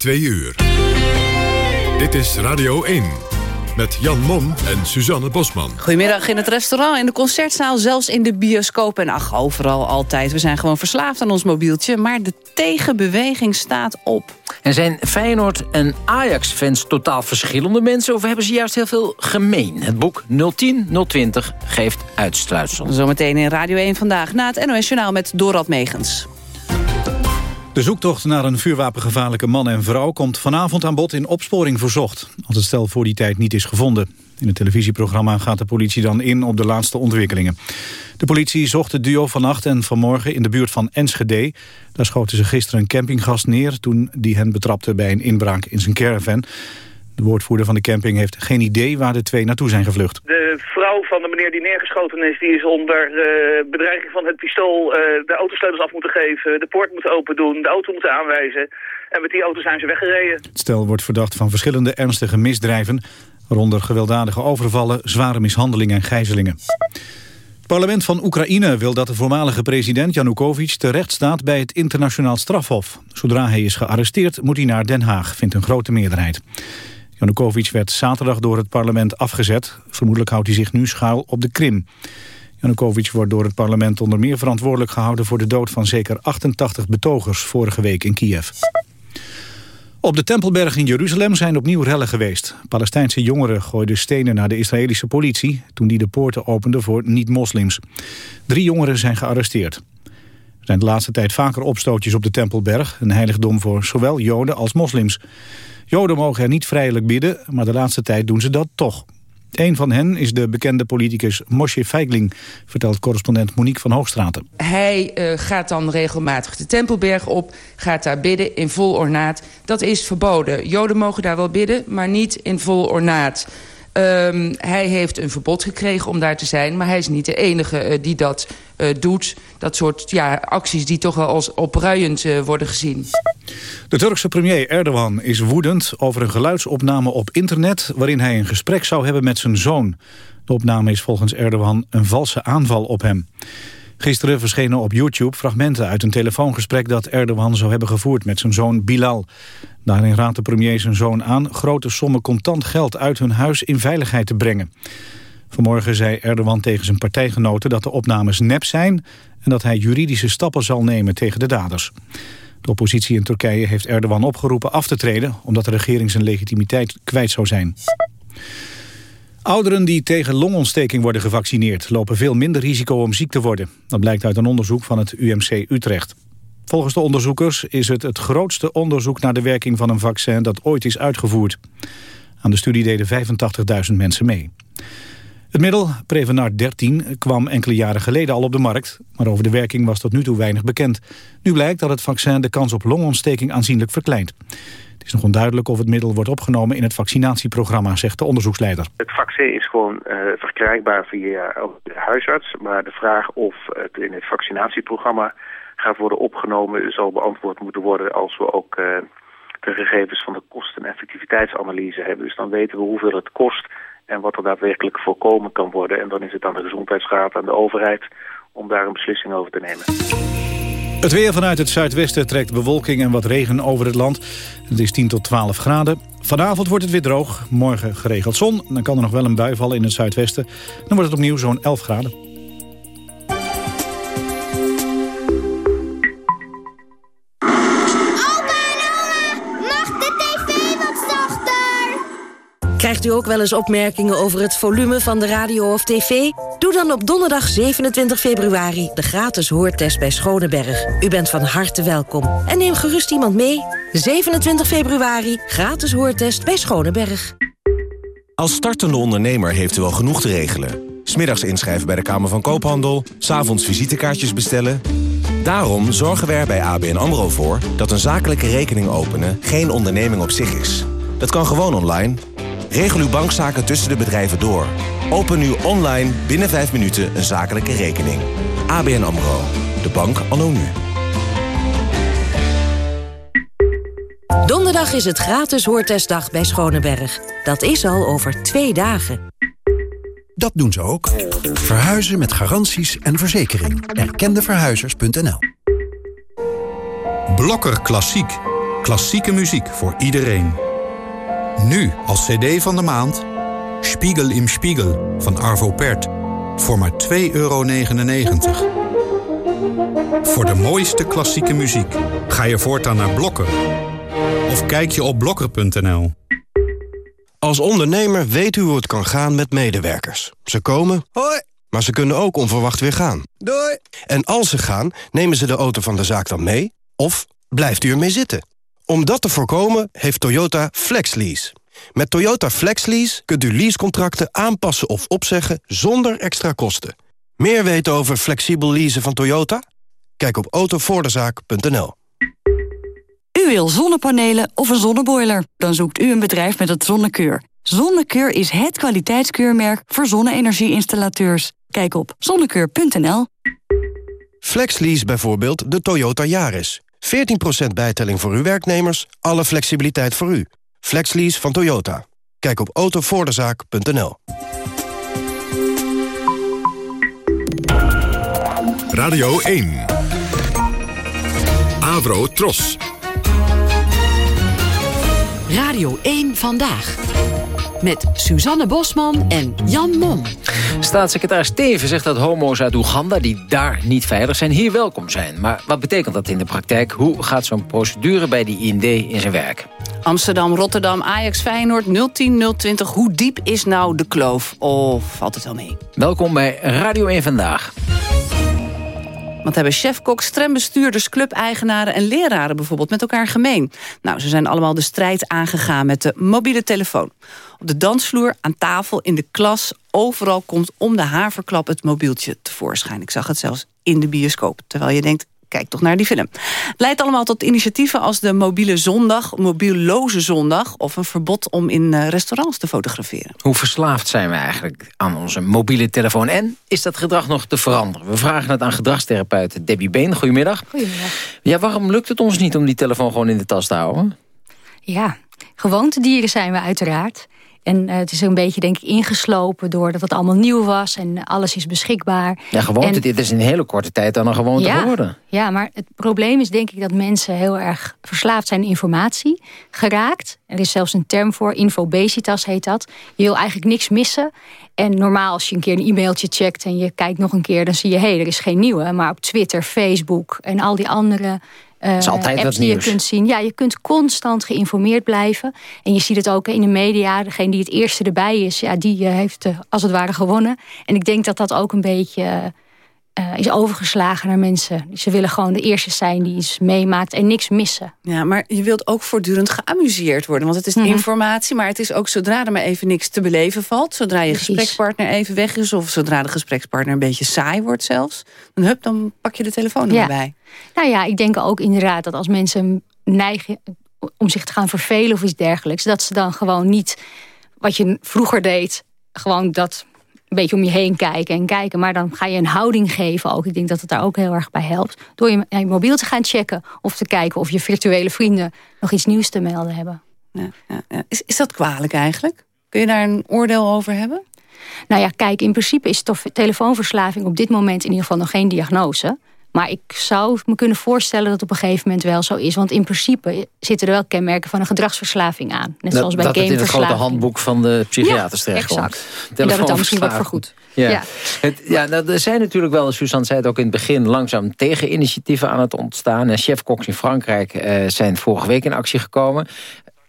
2 uur. Dit is Radio 1 met Jan Mom en Suzanne Bosman. Goedemiddag in het restaurant, in de concertzaal, zelfs in de bioscoop. En ach, overal altijd. We zijn gewoon verslaafd aan ons mobieltje. Maar de tegenbeweging staat op. En zijn Feyenoord en Ajax-fans totaal verschillende mensen... of hebben ze juist heel veel gemeen? Het boek 010-020 geeft uitsluitsel. Zometeen in Radio 1 vandaag na het NOS Journaal met Dorad Megens. De zoektocht naar een vuurwapengevaarlijke man en vrouw... komt vanavond aan bod in opsporing verzocht... als het stel voor die tijd niet is gevonden. In het televisieprogramma gaat de politie dan in op de laatste ontwikkelingen. De politie zocht het duo vannacht en vanmorgen in de buurt van Enschede. Daar schoten ze gisteren een campinggast neer... toen die hen betrapte bij een inbraak in zijn caravan. De woordvoerder van de camping heeft geen idee waar de twee naartoe zijn gevlucht. De vrouw van de meneer die neergeschoten is, die is onder uh, bedreiging van het pistool uh, de autosleutels af moeten geven, de poort moeten open doen, de auto moeten aanwijzen. En met die auto zijn ze weggereden. Het stel wordt verdacht van verschillende ernstige misdrijven, waaronder gewelddadige overvallen, zware mishandelingen en gijzelingen. Het parlement van Oekraïne wil dat de voormalige president Janukovic terecht staat bij het internationaal strafhof. Zodra hij is gearresteerd moet hij naar Den Haag, vindt een grote meerderheid. Janukovic werd zaterdag door het parlement afgezet. Vermoedelijk houdt hij zich nu schuil op de Krim. Janukovic wordt door het parlement onder meer verantwoordelijk gehouden... voor de dood van zeker 88 betogers vorige week in Kiev. Op de Tempelberg in Jeruzalem zijn opnieuw rellen geweest. Palestijnse jongeren gooiden stenen naar de Israëlische politie... toen die de poorten opende voor niet-moslims. Drie jongeren zijn gearresteerd. Er zijn de laatste tijd vaker opstootjes op de Tempelberg... een heiligdom voor zowel joden als moslims. Joden mogen er niet vrijelijk bidden, maar de laatste tijd doen ze dat toch. Een van hen is de bekende politicus Moshe Feigling, vertelt correspondent Monique van Hoogstraten. Hij uh, gaat dan regelmatig de Tempelberg op, gaat daar bidden in vol ornaat. Dat is verboden. Joden mogen daar wel bidden, maar niet in vol ornaat. Um, hij heeft een verbod gekregen om daar te zijn... maar hij is niet de enige uh, die dat uh, doet. Dat soort ja, acties die toch wel als opruiend uh, worden gezien. De Turkse premier Erdogan is woedend over een geluidsopname op internet... waarin hij een gesprek zou hebben met zijn zoon. De opname is volgens Erdogan een valse aanval op hem. Gisteren verschenen op YouTube fragmenten uit een telefoongesprek... dat Erdogan zou hebben gevoerd met zijn zoon Bilal. Daarin raadt de premier zijn zoon aan... grote sommen contant geld uit hun huis in veiligheid te brengen. Vanmorgen zei Erdogan tegen zijn partijgenoten dat de opnames nep zijn... en dat hij juridische stappen zal nemen tegen de daders. De oppositie in Turkije heeft Erdogan opgeroepen af te treden... omdat de regering zijn legitimiteit kwijt zou zijn. Ouderen die tegen longontsteking worden gevaccineerd... lopen veel minder risico om ziek te worden. Dat blijkt uit een onderzoek van het UMC Utrecht. Volgens de onderzoekers is het het grootste onderzoek naar de werking van een vaccin dat ooit is uitgevoerd. Aan de studie deden 85.000 mensen mee. Het middel, Prevenar 13, kwam enkele jaren geleden al op de markt... maar over de werking was tot nu toe weinig bekend. Nu blijkt dat het vaccin de kans op longontsteking aanzienlijk verkleint. Het is nog onduidelijk of het middel wordt opgenomen in het vaccinatieprogramma, zegt de onderzoeksleider. Het vaccin is gewoon uh, verkrijgbaar via de huisarts, maar de vraag of het in het vaccinatieprogramma gaat worden opgenomen zal beantwoord moeten worden als we ook uh, de gegevens van de kosten- en effectiviteitsanalyse hebben. Dus dan weten we hoeveel het kost en wat er daadwerkelijk voorkomen kan worden. En dan is het aan de gezondheidsraad, aan de overheid om daar een beslissing over te nemen. Het weer vanuit het zuidwesten trekt bewolking en wat regen over het land. Het is 10 tot 12 graden. Vanavond wordt het weer droog, morgen geregeld zon. Dan kan er nog wel een bui vallen in het zuidwesten. Dan wordt het opnieuw zo'n 11 graden. Krijgt u ook wel eens opmerkingen over het volume van de radio of tv? Doe dan op donderdag 27 februari de gratis hoortest bij Schoneberg. U bent van harte welkom. En neem gerust iemand mee. 27 februari, gratis hoortest bij Schoneberg. Als startende ondernemer heeft u al genoeg te regelen. Smiddags inschrijven bij de Kamer van Koophandel, s'avonds visitekaartjes bestellen. Daarom zorgen we er bij ABN AMRO voor dat een zakelijke rekening openen geen onderneming op zich is. Dat kan gewoon online. Regel uw bankzaken tussen de bedrijven door. Open nu online binnen 5 minuten een zakelijke rekening. ABN AMRO. De bank anno nu. Donderdag is het gratis hoortestdag bij Schoneberg. Dat is al over twee dagen. Dat doen ze ook. Verhuizen met garanties en verzekering. Erkendeverhuizers.nl Blokker Klassiek Klassieke muziek voor iedereen. Nu als cd van de maand... Spiegel im Spiegel van Arvo Pärt. Voor maar 2,99 euro. Voor de mooiste klassieke muziek ga je voortaan naar Blokker. Of kijk je op blokker.nl. Als ondernemer weet u hoe het kan gaan met medewerkers. Ze komen, hoi, maar ze kunnen ook onverwacht weer gaan. Doei. En als ze gaan, nemen ze de auto van de zaak dan mee... of blijft u ermee zitten? Om dat te voorkomen heeft Toyota FlexLease. Met Toyota FlexLease kunt u leasecontracten aanpassen of opzeggen zonder extra kosten. Meer weten over flexibel leasen van Toyota? Kijk op autovoordezaak.nl. U wil zonnepanelen of een zonneboiler? Dan zoekt u een bedrijf met het Zonnekeur. Zonnekeur is het kwaliteitskeurmerk voor zonne-energie-installateurs. Kijk op zonnekeur.nl. FlexLease bijvoorbeeld de Toyota Yaris. 14% bijtelling voor uw werknemers, alle flexibiliteit voor u. FlexLease van Toyota. Kijk op autovoordezaak.nl. Radio 1. Avro Tros. Radio 1 Vandaag. Met Suzanne Bosman en Jan Mom. Staatssecretaris Teven zegt dat homo's uit Oeganda... die daar niet veilig zijn, hier welkom zijn. Maar wat betekent dat in de praktijk? Hoe gaat zo'n procedure bij die IND in zijn werk? Amsterdam, Rotterdam, Ajax, Feyenoord 010 020. Hoe diep is nou de kloof? Of valt het wel mee? Welkom bij Radio 1 Vandaag. Want hebben chefkoks, trambestuurders, clubeigenaren en leraren bijvoorbeeld met elkaar gemeen? Nou, ze zijn allemaal de strijd aangegaan met de mobiele telefoon. Op de dansvloer, aan tafel, in de klas, overal komt om de haverklap het mobieltje tevoorschijn. Ik zag het zelfs in de bioscoop. Terwijl je denkt, kijk toch naar die film. Het leidt allemaal tot initiatieven als de mobiele zondag, mobielloze zondag... of een verbod om in eh, restaurants te fotograferen. Hoe verslaafd zijn we eigenlijk aan onze mobiele telefoon? En is dat gedrag nog te veranderen? We vragen het aan gedragstherapeut Debbie Been. Goedemiddag. Goedemiddag. Ja, waarom lukt het ons niet om die telefoon gewoon in de tas te houden? Ja, gewoontedieren zijn we uiteraard. En uh, het is een beetje denk ik ingeslopen doordat het allemaal nieuw was en alles is beschikbaar. Ja, gewoonte, en, dit is in een hele korte tijd dan een gewoonte ja, geworden. Ja, maar het probleem is denk ik dat mensen heel erg verslaafd zijn aan informatie geraakt. Er is zelfs een term voor, infobesitas heet dat. Je wil eigenlijk niks missen. En normaal als je een keer een e-mailtje checkt en je kijkt nog een keer... dan zie je, hé, hey, er is geen nieuwe. Maar op Twitter, Facebook en al die andere uh, is altijd apps wat die je kunt zien. Ja, je kunt constant geïnformeerd blijven. En je ziet het ook in de media. Degene die het eerste erbij is, ja, die uh, heeft uh, als het ware gewonnen. En ik denk dat dat ook een beetje uh, is overgeslagen naar mensen. Ze willen gewoon de eerste zijn die iets meemaakt en niks missen. Ja, maar je wilt ook voortdurend geamuseerd worden. Want het is Mhm. informatie, maar het is ook zodra er maar even niks te beleven valt. Zodra je Precies. gesprekspartner even weg is... of zodra de gesprekspartner een beetje saai wordt zelfs... dan, hup, dan pak je de telefoon er Ja. bij. Nou ja, ik denk ook inderdaad dat als mensen neigen om zich te gaan vervelen of iets dergelijks... dat ze dan gewoon niet wat je vroeger deed... gewoon dat een beetje om je heen kijken en kijken. Maar dan ga je een houding geven ook. Ik denk dat het daar ook heel erg bij helpt. Door je, je mobiel te gaan checken of te kijken... of je virtuele vrienden nog iets nieuws te melden hebben. Ja, ja, ja. Is, is dat kwalijk eigenlijk? Kun je daar een oordeel over hebben? Nou ja, kijk, in principe is toch telefoonverslaving op dit moment in ieder geval nog geen diagnose. Maar ik zou me kunnen voorstellen dat het op een gegeven moment wel zo is. Want in principe zitten er wel kenmerken van een gedragsverslaving aan. Net zoals bij dat het in het grote handboek van de psychiaters Ja, terechtkomt. exact. En dat het dan misschien wordt vergoed. Ja. Ja. Het, ja, nou, er zijn natuurlijk wel, Suzanne zei het ook in het begin... langzaam tegeninitiatieven aan het ontstaan. En chefkoks in Frankrijk eh, zijn vorige week in actie gekomen.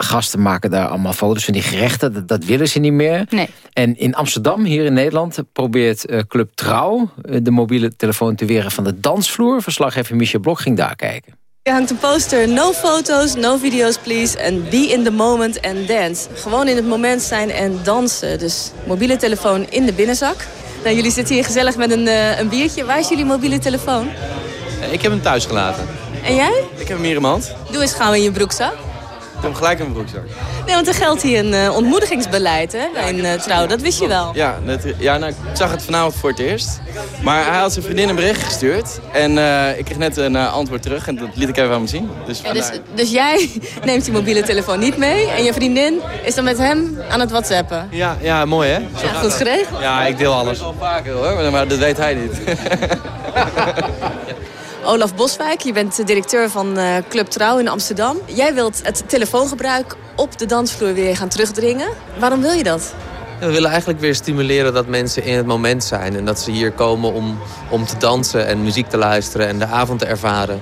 Gasten maken daar allemaal foto's van die gerechten. Dat, dat willen ze niet meer. Nee. En in Amsterdam, hier in Nederland... probeert eh, Club Trouw eh, de mobiele telefoon te weren van de dansvloer. Verslaggever Michel Blok ging daar kijken. Er hangt een poster, no photos, no videos please, en be in the moment and dance. Gewoon in het moment zijn en dansen. Dus mobiele telefoon in de binnenzak. Nou, jullie zitten hier gezellig met een, eh, een biertje. Waar is jullie mobiele telefoon? Ik heb hem thuis gelaten. En jij? Ik heb hem hier in mijn hand. Doe eens gauw in je broekzak. Hem gelijk in mijn broekzak. Nee, want er geldt hier een eh, ontmoedigingsbeleid hè, bij een eh, trouw. Dat wist je wel. Ja, dat, ja nou, ik zag het vanavond voor het eerst. Maar hij had zijn vriendin een bericht gestuurd. En eh, ik kreeg net een eh, antwoord terug. En dat liet ik even aan hem zien. Dus, Ja, dus, dus jij neemt je mobiele telefoon niet mee. En je vriendin is dan met hem aan het whatsappen. ja, ja, mooi hè? Ja, goed geregeld. Ja, ik deel alles. Al vaker hoor, maar, maar dat weet hij niet. Olaf Boswijk, je bent directeur van uh, Club Trouw in Amsterdam. Jij wilt het telefoongebruik op de dansvloer weer gaan terugdringen. Waarom wil je dat? We willen eigenlijk weer stimuleren dat mensen in het moment zijn. En dat ze hier komen om, om te dansen en muziek te luisteren en de avond te ervaren.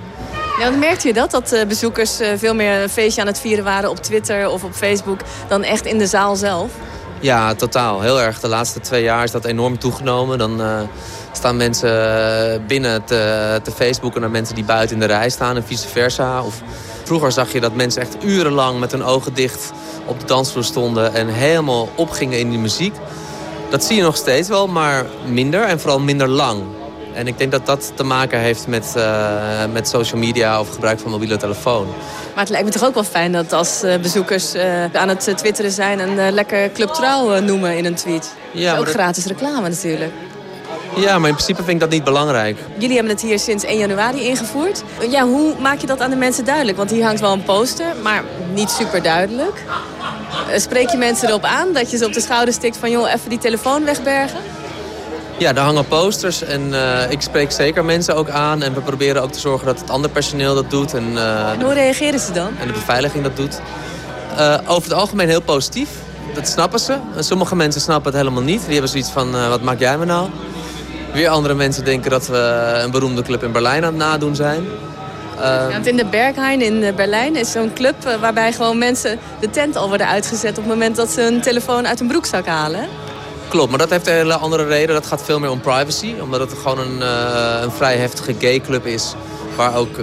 Ja, dan merkte je dat? Dat uh, bezoekers uh, veel meer een feestje aan het vieren waren op Twitter of op Facebook... dan echt in de zaal zelf? Ja, totaal. Heel erg. De laatste twee jaar is dat enorm toegenomen. Dan uh, staan mensen binnen te, te Facebooken naar mensen die buiten in de rij staan en vice versa. Of vroeger zag je dat mensen echt urenlang met hun ogen dicht op de dansvloer stonden... en helemaal opgingen in die muziek. Dat zie je nog steeds wel, maar minder en vooral minder lang. En ik denk dat dat te maken heeft met, uh, met social media of gebruik van mobiele telefoon. Maar het lijkt me toch ook wel fijn dat als uh, bezoekers uh, aan het twitteren zijn... en lekker Club Trouw noemen in een tweet. Ja, dat is ook dat... gratis reclame natuurlijk. Ja, maar in principe vind ik dat niet belangrijk. Jullie hebben het hier sinds 1 januari ingevoerd. Ja, hoe maak je dat aan de mensen duidelijk? Want hier hangt wel een poster, maar niet super duidelijk. Spreek je mensen erop aan dat je ze op de schouder stikt van... joh, even die telefoon wegbergen? Ja, daar hangen posters en uh, ik spreek zeker mensen ook aan. En we proberen ook te zorgen dat het andere personeel dat doet. En, uh, en hoe reageren ze dan? En de beveiliging dat doet. Uh, over het algemeen heel positief. Dat snappen ze. En sommige mensen snappen het helemaal niet. Die hebben zoiets van, wat maak jij me nou? Weer andere mensen denken dat we een beroemde club in Berlijn aan het nadoen zijn. Ja, want in de Berghain in Berlijn is zo'n club waarbij gewoon mensen de tent al worden uitgezet... op het moment dat ze een telefoon uit hun broekzak halen. Klopt, maar dat heeft een hele andere reden. Dat gaat veel meer om privacy. Omdat het gewoon een, uh, een vrij heftige gayclub is. Waar ook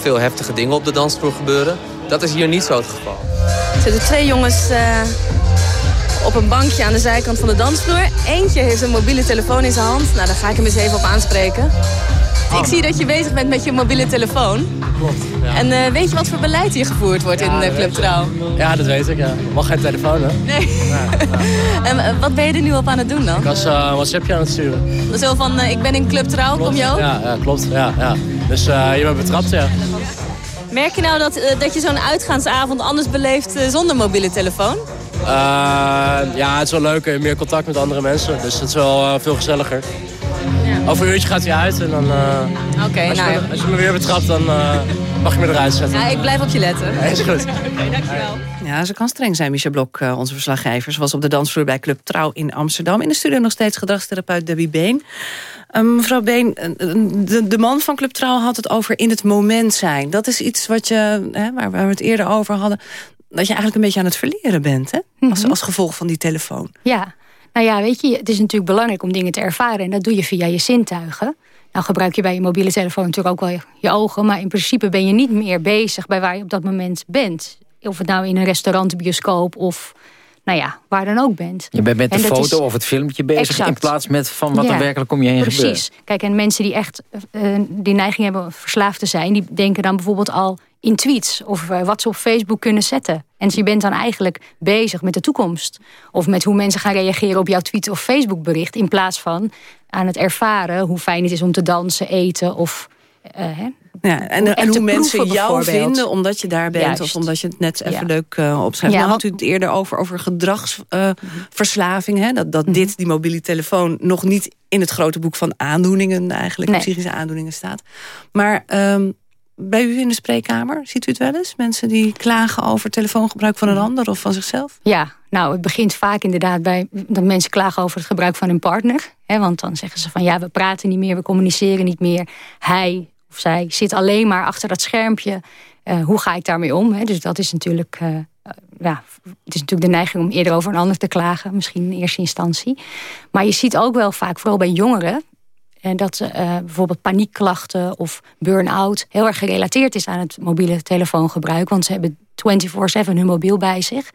veel heftige dingen op de dansvloer gebeuren. Dat is hier niet zo het geval. Er zitten twee jongens uh, op een bankje aan de zijkant van de dansvloer. Eentje heeft een mobiele telefoon in zijn hand. Nou, daar ga ik hem eens even op aanspreken. Ik zie dat je bezig bent met je mobiele telefoon. Klopt. Ja. En uh, weet je wat voor beleid hier gevoerd wordt ja, in uh, Club Trouw? Ja, dat weet ik. Ja. Mag geen telefoon, hè? Nee. en uh, wat ben je er nu op aan het doen dan? Ik was uh, WhatsAppje aan het sturen. Zo van, ik ben in Club Trouw, klopt. kom je ook? Ja, ja klopt. Ja, ja. Dus je bent betrapt, ja. Merk je nou dat, dat je zo'n uitgaansavond anders beleeft zonder mobiele telefoon? Ja, het is wel leuk. Meer contact met andere mensen. Dus het is wel veel gezelliger. Ja. Over een uurtje gaat hij uit en dan... Uh, okay, als, nou je me, als je me weer betrapt, dan uh, mag je me eruit zetten. Ja, ik blijf op je letten. Ja, is goed. Oké, okay, dankjewel. Ja, ze kan streng zijn, Michel Blok, onze verslaggever. Ze was op de dansvloer bij Club Trouw in Amsterdam. In de studio nog steeds gedragstherapeut Debbie Been. Um, mevrouw Been, de, de, man van Club Trouw had het over in het moment zijn. Dat is iets wat je, hè, waar, waar we het eerder over hadden... dat je eigenlijk een beetje aan het verleren bent, hè? Als, mm -hmm. als gevolg van die telefoon. Ja, nou ja, weet je, het is natuurlijk belangrijk om dingen te ervaren. En dat doe je via je zintuigen. Nou gebruik je bij je mobiele telefoon natuurlijk ook wel je ogen. Maar in principe ben je niet meer bezig bij waar je op dat moment bent. Of het nou in een restaurant, bioscoop of nou ja, waar dan ook bent. Je bent met de foto is... of het filmpje bezig exact. in plaats met van wat ja, er werkelijk om je heen precies. gebeurt. Precies. Kijk, en mensen die echt uh, die neiging hebben verslaafd te zijn... die denken dan bijvoorbeeld al in tweets of uh, wat ze op Facebook kunnen zetten. En je bent dan eigenlijk bezig met de toekomst. Of met hoe mensen gaan reageren op jouw tweet of Facebook bericht... in plaats van aan het ervaren hoe fijn het is om te dansen, eten of... Uh, hè, ja, en, en hoe mensen jou vinden omdat je daar bent... Juist. of omdat je het net even ja. leuk uh, opschrijft. Ja, nou had u het eerder over, over gedragsverslaving. Uh, dat dat mm -hmm. dit, die mobiele telefoon... nog niet in het grote boek van aandoeningen... eigenlijk nee. psychische aandoeningen staat. Maar um, bij u in de spreekkamer, ziet u het wel eens? Mensen die klagen over telefoongebruik van een ander of van zichzelf? Ja, nou, het begint vaak inderdaad bij dat mensen klagen over het gebruik van hun partner. Hè, want dan zeggen ze van ja, we praten niet meer, we communiceren niet meer. Hij of zij zit alleen maar achter dat schermpje. Uh, hoe ga ik daarmee om? Hè? Dus dat is natuurlijk, uh, ja, het is natuurlijk de neiging om eerder over een ander te klagen. Misschien in eerste instantie. Maar je ziet ook wel vaak, vooral bij jongeren... En dat uh, bijvoorbeeld paniekklachten of burn-out... heel erg gerelateerd is aan het mobiele telefoongebruik. Want ze hebben 24-7 hun mobiel bij zich.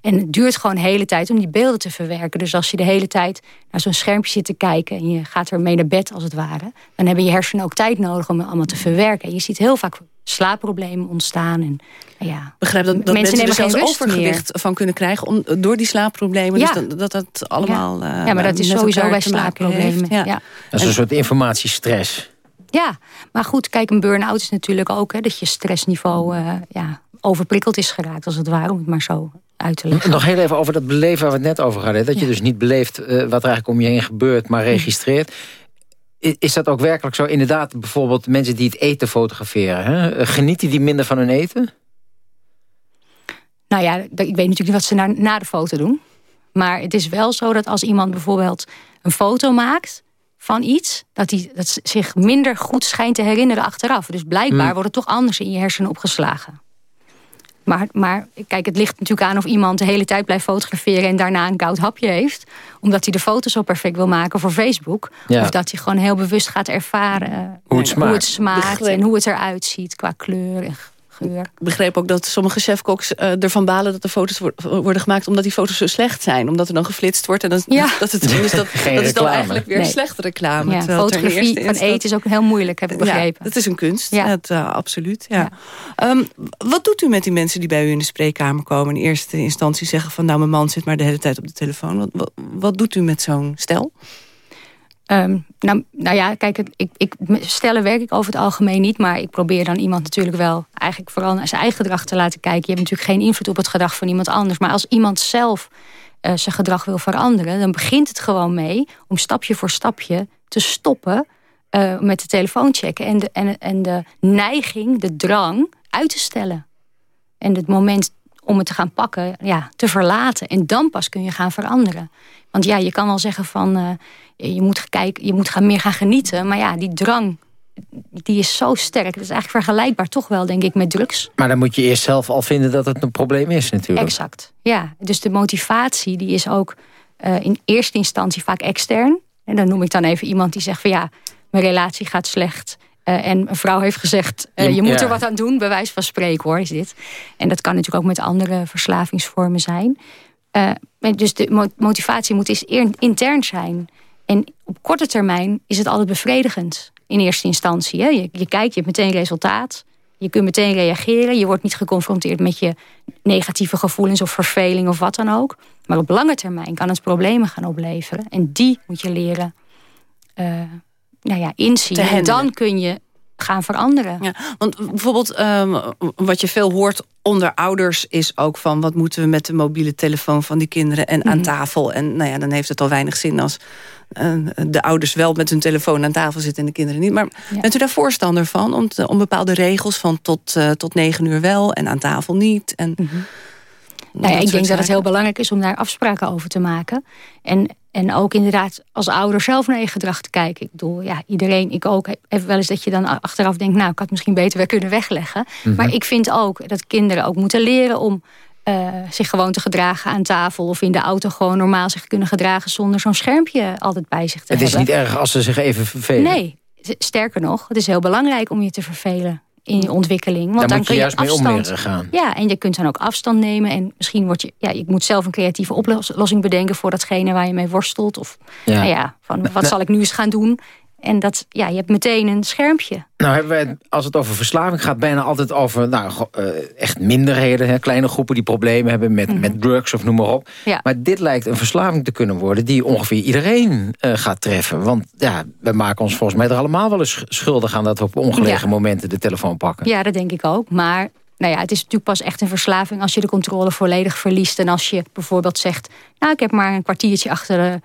En het duurt gewoon de hele tijd om die beelden te verwerken. Dus als je de hele tijd naar zo'n schermpje zit te kijken... en je gaat ermee naar bed als het ware... dan hebben je hersenen ook tijd nodig om het allemaal te verwerken. En je ziet heel vaak slaapproblemen ontstaan. En, ja, Begrijp dat, dat mensen, mensen er zelfs overgewicht meer. van kunnen krijgen... Om, door die slaapproblemen. Ja. Dus dat, dat dat allemaal Ja, uh, ja maar dat is sowieso bij slaapproblemen. Ja. Ja. Dat is een soort informatiestress. Ja, maar goed, kijk, een burn-out is natuurlijk ook... Hè, dat je stressniveau uh, ja, overprikkeld is geraakt, als het ware. Om het maar zo uit te leggen. Nog heel even over dat beleven waar we het net over hadden. Dat je dus niet beleeft uh, wat er eigenlijk om je heen gebeurt, maar registreert. Is dat ook werkelijk zo? Inderdaad, bijvoorbeeld mensen die het eten fotograferen. Hè? Genieten die minder van hun eten? Nou ja, ik weet natuurlijk niet wat ze na, na de foto doen. Maar het is wel zo dat als iemand bijvoorbeeld een foto maakt van iets... dat hij dat zich minder goed schijnt te herinneren achteraf. Dus blijkbaar Hmm. wordt het toch anders in je hersenen opgeslagen. Maar, maar kijk, het ligt natuurlijk aan of iemand de hele tijd blijft fotograferen... en daarna een koud hapje heeft. Omdat hij de foto's zo perfect wil maken voor Facebook. Ja. Of dat hij gewoon heel bewust gaat ervaren... eh, Hoe het smaakt. smaakt en hoe het eruit ziet qua kleur en Ik begreep ook dat sommige chefkoks eh, ervan balen dat de foto's wo- worden gemaakt omdat die foto's zo slecht zijn. Omdat er dan geflitst wordt. En dan, Ja. dat, het, dus dat, Geen dat is dan eigenlijk weer Nee. slechte reclame. Ja, fotografie van eten is ook heel moeilijk, heb ik begrepen. Ja, dat is een kunst, Ja. het, eh, absoluut. Ja. Ehm, wat doet u met die mensen die bij u in de spreekkamer komen... in eerste instantie zeggen van... nou, mijn man zit maar de hele tijd op de telefoon. Wat, wat, wat doet u met zo'n stel? Ehm, nou, nou ja, kijk, ik, ik, stellen werk ik over het algemeen niet. Maar ik probeer dan iemand natuurlijk wel eigenlijk vooral naar zijn eigen gedrag te laten kijken. Je hebt natuurlijk geen invloed op het gedrag van iemand anders. Maar als iemand zelf eh, zijn gedrag wil veranderen, dan begint het gewoon mee om stapje voor stapje te stoppen eh, met de telefoon checken. En de, en, en de neiging, de drang uit te stellen. En het moment om het te gaan pakken, ja, te verlaten. En dan pas kun je gaan veranderen. Want ja, je kan wel zeggen van... eh, je, moet kijken, je moet gaan, meer gaan genieten. Maar ja, die drang, die is zo sterk. Dat is eigenlijk vergelijkbaar toch wel, denk ik, met drugs. Maar dan moet je eerst zelf al vinden dat het een probleem is natuurlijk. Exact, ja. Dus de motivatie die is ook eh, in eerste instantie vaak extern. En dan noem ik dan even iemand die zegt van... ja, mijn relatie gaat slecht... Eh, en een vrouw heeft gezegd, eh, Je- moet ja. er wat aan doen. Bij wijze van spreken hoor, is dit. En dat kan natuurlijk ook met andere verslavingsvormen zijn. Eh, dus de mo- motivatie moet intern zijn. En op korte termijn is het altijd bevredigend. In eerste instantie. Hè? Je, je kijkt, je hebt meteen resultaat. Je kunt meteen reageren. Je wordt niet geconfronteerd met je negatieve gevoelens of verveling of wat dan ook. Maar op lange termijn kan het problemen gaan opleveren. En die moet je leren nou ja, inzien. En dan kun je gaan veranderen. Ja, want bijvoorbeeld ehm, wat je veel hoort onder ouders is ook van... wat moeten we met de mobiele telefoon van die kinderen en aan Mhm. tafel. En nou ja, dan heeft het al weinig zin als eh, de ouders wel met hun telefoon aan tafel zitten... en de kinderen niet. Maar Ja. bent u daar voorstander van? Om, te- om bepaalde regels van tot, eh, tot negen uur wel en aan tafel niet? En, Nou ja, ik denk dat het heel belangrijk is om daar afspraken over te maken. En, en ook inderdaad als ouder zelf naar je gedrag te kijken. Ik bedoel, ja, iedereen, ik ook, heb wel eens dat je dan achteraf denkt... nou, ik had misschien beter weer kunnen wegleggen. Mhm. Maar ik vind ook dat kinderen ook moeten leren om... eh, zich gewoon te gedragen aan tafel of in de auto gewoon normaal zich kunnen gedragen zonder zo'n schermpje altijd bij zich te Het hebben. is niet erg als ze zich even vervelen. Nee, sterker nog, het is heel belangrijk om je te vervelen in je ontwikkeling. Want Daar dan moet je kun je juist mee om afstand. leren gaan. Ja, en je kunt dan ook afstand nemen. En misschien word je, ja, je moet zelf een creatieve oplossing bedenken voor datgene waar je mee worstelt. Of Ja. Nou ja, van wat Nou- zal ik nu eens gaan doen? En dat, ja, je hebt meteen een schermpje. Nou hebben wij, als het over verslaving gaat, bijna altijd over nou, eh, echt minderheden. Hè, kleine groepen die problemen hebben met, met drugs of noem maar op. Ja. Maar dit lijkt een verslaving te kunnen worden die ongeveer iedereen eh, gaat treffen. Want ja, we maken ons volgens mij er allemaal wel eens schuldig aan dat we op ongelegen Ja. momenten de telefoon pakken. Ja, dat denk ik ook. Maar nou ja, het is natuurlijk pas echt een verslaving als je de controle volledig verliest. En als je bijvoorbeeld zegt, nou ik heb maar een kwartiertje achter, de,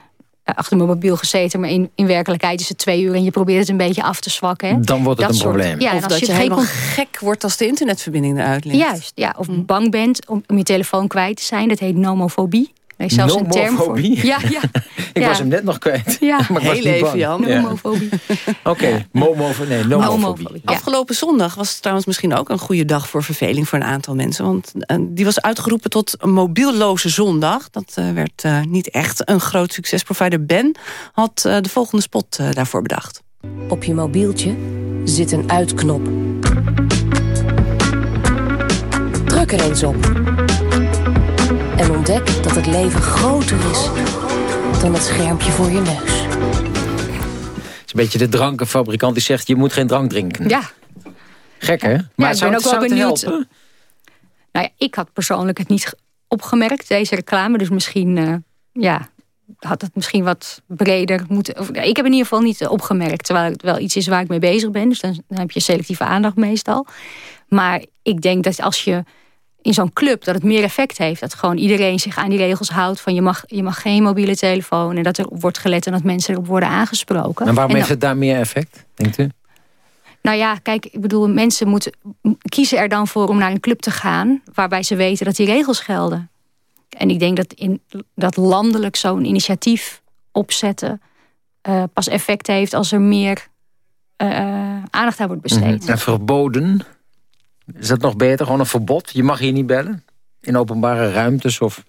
achter mijn mobiel gezeten. Maar in, in werkelijkheid is het twee uur en je probeert het een beetje af te zwakken. Hè? Dan wordt het Dat een soort- probleem. Ja, en of als dat je, je helemaal gek wordt als de internetverbinding eruit ligt. Juist, ja. Of bang bent om, om je telefoon kwijt te zijn. Dat heet nomofobie. Is zelfs een term voor. Nomofobie? Ja, ja. Ik Ja. was hem net nog kwijt. Ja. maar ik was Heel even. Jan. Ja. Nomofobie. Oké, momofo- nee, nomofobie. Ja. Afgelopen zondag was trouwens misschien ook een goede dag voor verveling voor een aantal mensen. Want eh, die was uitgeroepen tot een mobielloze zondag. Dat eh, werd eh, niet echt een groot succes. Provider Ben had eh, de volgende spot daarvoor bedacht. Op je mobieltje zit een uitknop. Druk er eens op. En ontdek dat het leven groter is dan het schermpje voor je neus. Het is een beetje de drankenfabrikant die zegt... je moet geen drank drinken. Ja, Gek, hè? Maar ik ben zou, ook het, wel benieuwd. helpen? nou ja, ik had persoonlijk het niet ge- opgemerkt, deze reclame. Dus misschien, eh, ja, had het misschien wat breder moeten... Of, ja, ik heb in ieder geval niet opgemerkt, terwijl het wel iets is waar ik mee bezig ben. Dus dan, dan heb je selectieve aandacht meestal. Maar ik denk dat als je in zo'n club dat het meer effect heeft. Dat gewoon iedereen zich aan die regels houdt van je mag, je mag geen mobiele telefoon. En dat er wordt gelet en dat mensen erop worden aangesproken. En waarom en heeft het daar meer effect, denkt u? Nou ja, kijk, ik bedoel, mensen moeten kiezen er dan voor om naar een club te gaan... waarbij ze weten dat die regels gelden. En ik denk dat, in, dat landelijk zo'n initiatief opzetten... Uh, pas effect heeft als er meer uh, aandacht aan wordt besteed. En verboden? Is dat nog beter? Gewoon een verbod? Je mag hier niet bellen? In openbare ruimtes of...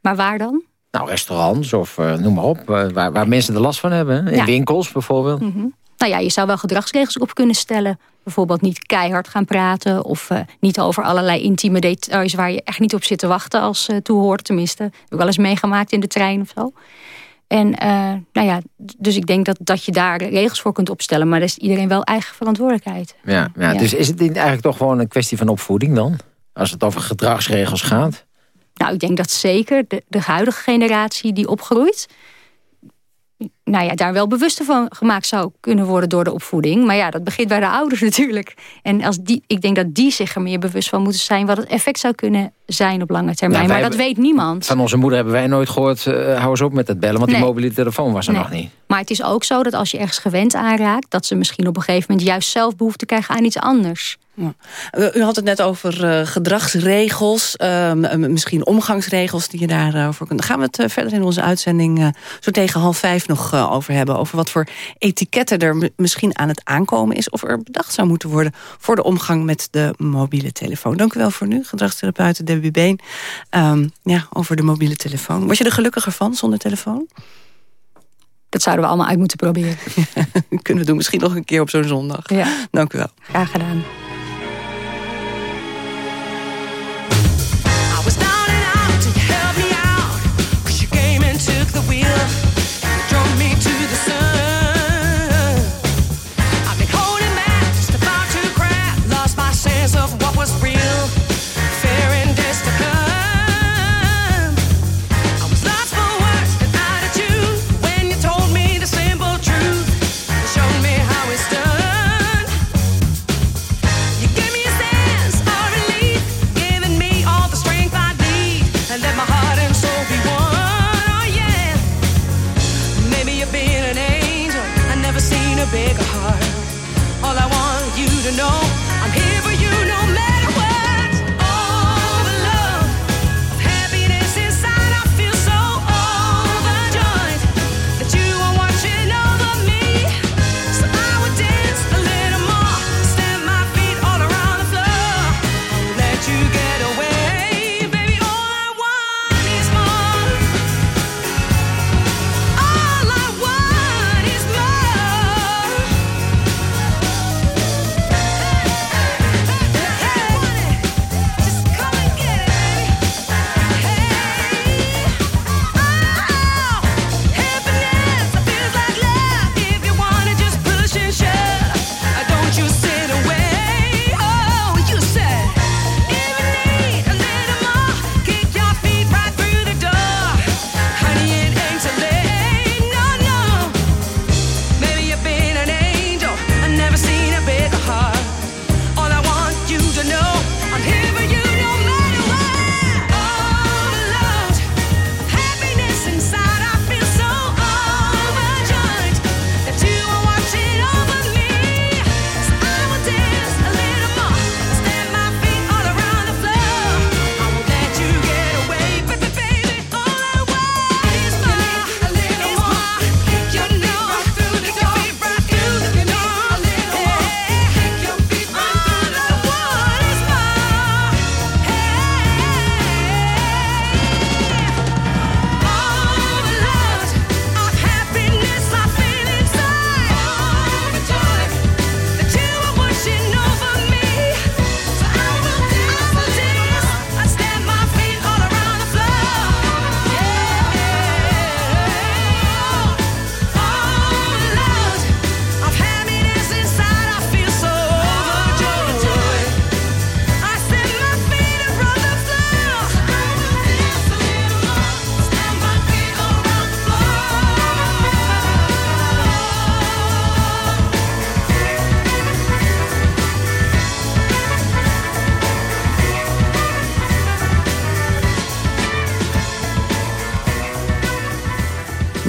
Maar waar dan? Nou, restaurants of uh, noem maar op. waar, waar mensen er last van hebben. In ja. winkels bijvoorbeeld. Mm -hmm. Nou ja, je zou wel gedragsregels op kunnen stellen. Bijvoorbeeld niet keihard gaan praten... of uh, niet over allerlei intieme details waar je echt niet op zit te wachten als uh, toehoort. Tenminste, heb ik wel eens meegemaakt in de trein of zo. En uh, nou ja, dus ik denk dat, dat je daar regels voor kunt opstellen. Maar dat is iedereen wel eigen verantwoordelijkheid. Ja, ja, ja. dus is het eigenlijk toch gewoon een kwestie van opvoeding dan? Als het over gedragsregels gaat? Nou, ik denk dat zeker de, de huidige generatie die opgroeit nou ja, daar wel bewuster van gemaakt zou kunnen worden door de opvoeding. Maar ja, dat begint bij de ouders natuurlijk. En als die, ik denk dat die zich er meer bewust van moeten zijn... wat het effect zou kunnen zijn op lange termijn. Ja, maar dat weet niemand. Van onze moeder hebben wij nooit gehoord... Uh, hou eens op met het bellen, want nee. die mobiele telefoon was er nee. nog niet. Maar het is ook zo dat als je ergens gewend aanraakt... dat ze misschien op een gegeven moment juist zelf behoefte krijgen aan iets anders. Ja. U had het net over uh, gedragsregels, uh, misschien omgangsregels die je daarover kunt. Daar gaan we het uh, verder in onze uitzending zo tegen half vijf nog over hebben. Over wat voor etiketten er misschien aan het aankomen is. Of er bedacht zou moeten worden voor de omgang met de mobiele telefoon. Dank u wel voor nu, gedragstherapeut Debbie Been. Um, ja, over de mobiele telefoon. Word je er gelukkiger van zonder telefoon? Dat zouden we allemaal uit moeten proberen. Kunnen we doen, misschien nog een keer op zo'n zondag. Ja. Dank u wel. Graag gedaan.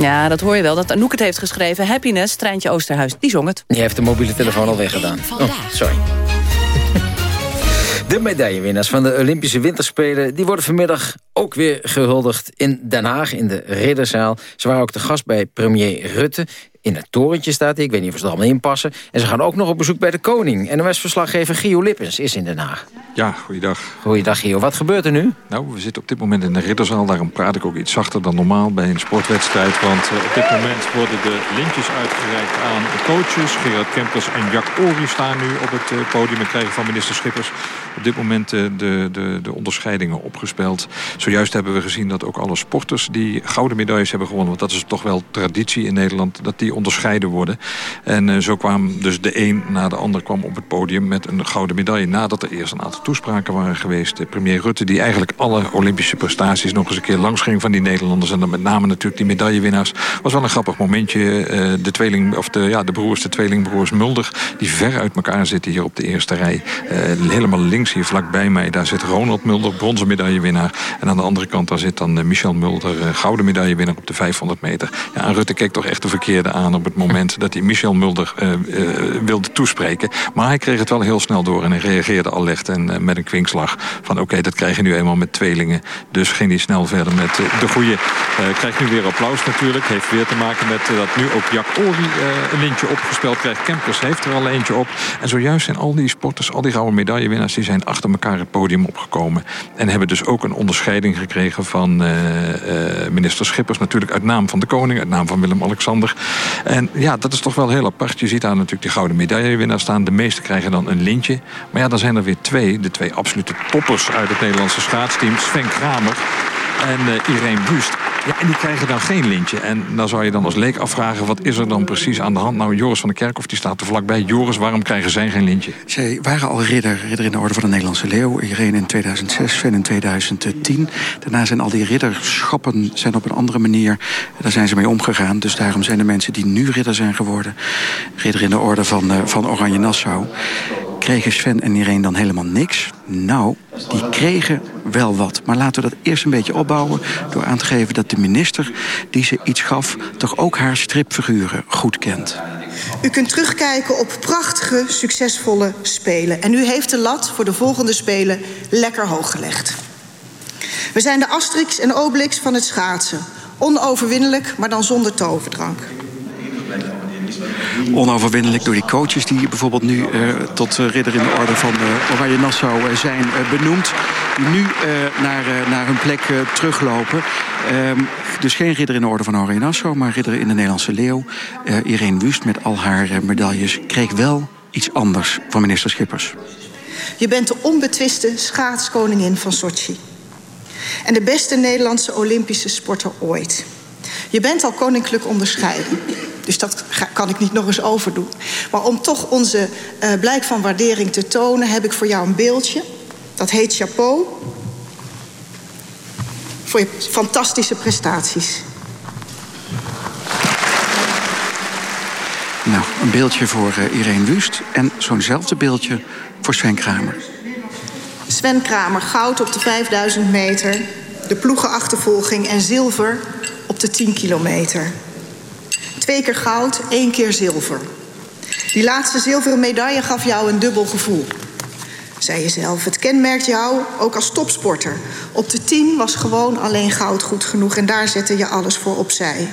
Ja, dat hoor je wel. Dat Anouk het heeft geschreven. Happiness, Treintje Oosterhuis, die zong het. Die heeft de mobiele telefoon al weggedaan. Oh, sorry. De medaillewinnaars van de Olympische Winterspelen... die worden vanmiddag ook weer gehuldigd in Den Haag, in de Ridderzaal. Ze waren ook te gast bij premier Rutte. In het torentje staat hij, ik weet niet of ze er allemaal in passen. En ze gaan ook nog op bezoek bij de koning. NOS-verslaggever Gio Lippens is in Den Haag. Ja, goeiedag. Goeiedag Gio. Wat gebeurt er nu? Nou, we zitten op dit moment in de Ridderzaal. Daarom praat ik ook iets zachter dan normaal bij een sportwedstrijd. Want eh, op dit moment worden de lintjes uitgereikt aan de coaches. Gerard Kempers en Jack Ori staan nu op het eh, podium en krijgen van minister Schippers op dit moment eh, de, de, de onderscheidingen opgespeeld. Zojuist hebben we gezien dat ook alle sporters die gouden medailles hebben gewonnen... want dat is toch wel traditie in Nederland, dat die onderscheiden worden. En zo kwam dus de een na de ander kwam op het podium met een gouden medaille... nadat er eerst een aantal toespraken waren geweest. Premier Rutte die eigenlijk alle Olympische prestaties nog eens een keer langs ging van die Nederlanders. En dan met name natuurlijk die medaillewinnaars. Was wel een grappig momentje. Eh, de, tweeling, of de, ja, de broers, de tweelingbroers Mulder, die ver uit elkaar zitten hier op de eerste rij. Uh, helemaal links hier vlakbij mij, daar zit Ronald Mulder, bronzen medaillewinnaar. En aan de andere kant daar zit dan Michel Mulder, gouden medaillewinnaar op de 500 meter. Ja, en Rutte keek toch echt de verkeerde aan op het moment dat hij Michel Mulder wilde toespreken. Maar hij kreeg het wel heel snel door en hij reageerde al licht en met een kwinkslag van oké, dat krijg je nu eenmaal met tweelingen. Dus ging hij snel verder met eh, de goede. Krijgt nu weer applaus natuurlijk. Heeft weer te maken met dat nu ook Jack Ori een lintje opgespeeld krijgt. Kempers heeft er al eentje op. En zojuist zijn al die sporters, al die gouden medaillewinnaars... die zijn achter elkaar het podium opgekomen. En hebben dus ook een onderscheiding gekregen van minister Schippers. Natuurlijk uit naam van de koning, uit naam van Willem-Alexander. En ja, dat is toch wel heel apart. Je ziet daar natuurlijk die gouden medaillewinnaars staan. De meeste krijgen dan een lintje. Maar ja, dan zijn er weer twee. De twee absolute toppers uit het Nederlandse schaatsteam. Sven Kramer en uh, Irene Wust. Ja, en die krijgen dan geen lintje. En dan zou je dan als leek afvragen... wat is er dan precies aan de hand? Nou, Joris van der Kerkhof die staat er vlakbij. Joris, waarom krijgen zij geen lintje? Zij waren al ridder, ridder in de orde van de Nederlandse Leeuw. Irene in 2006, Sven in 2010. Daarna zijn al die ridderschappen zijn op een andere manier... daar zijn ze mee omgegaan. Dus daarom zijn de mensen die nu ridder zijn geworden... ridder in de orde van, uh, van Oranje Nassau kregen Sven en Irene dan helemaal niks? Nou, die kregen wel wat. Maar laten we dat eerst een beetje opbouwen... door aan te geven dat de minister die ze iets gaf... toch ook haar stripfiguren goed kent. U kunt terugkijken op prachtige, succesvolle spelen. En u heeft de lat voor de volgende spelen lekker hoog gelegd. We zijn de Asterix en Obelix van het schaatsen. Onoverwinnelijk, maar dan zonder toverdrank onoverwinnelijk door die coaches die bijvoorbeeld nu uh, tot uh, ridder in de orde van uh, Oranje Nassau zijn benoemd. Die nu naar, naar hun plek teruglopen. Ehm, dus geen ridder in de orde van Oranje Nassau, maar ridder in de Nederlandse Leeuw. Irene Wust met al haar medailles kreeg wel iets anders van minister Schippers. Je bent de onbetwiste schaatskoningin van Sochi. En de beste Nederlandse Olympische sporter ooit. Je bent al koninklijk onderscheiden. Dus dat kan ik niet nog eens overdoen. Maar om toch onze uh, blijk van waardering te tonen... heb ik voor jou een beeldje. Dat heet chapeau. Voor je fantastische prestaties. Nou, een beeldje voor uh, Irene Wust. En zo'nzelfde beeldje voor Sven Kramer. Sven Kramer, goud op de 5000 meter. De ploegenachtervolging en zilver op de 10 kilometer. Twee keer goud, één keer zilver. Die laatste zilveren medaille gaf jou een dubbel gevoel. Zei je zelf, het kenmerkt jou ook als topsporter. Op de 10 was gewoon alleen goud goed genoeg en daar zette je alles voor opzij.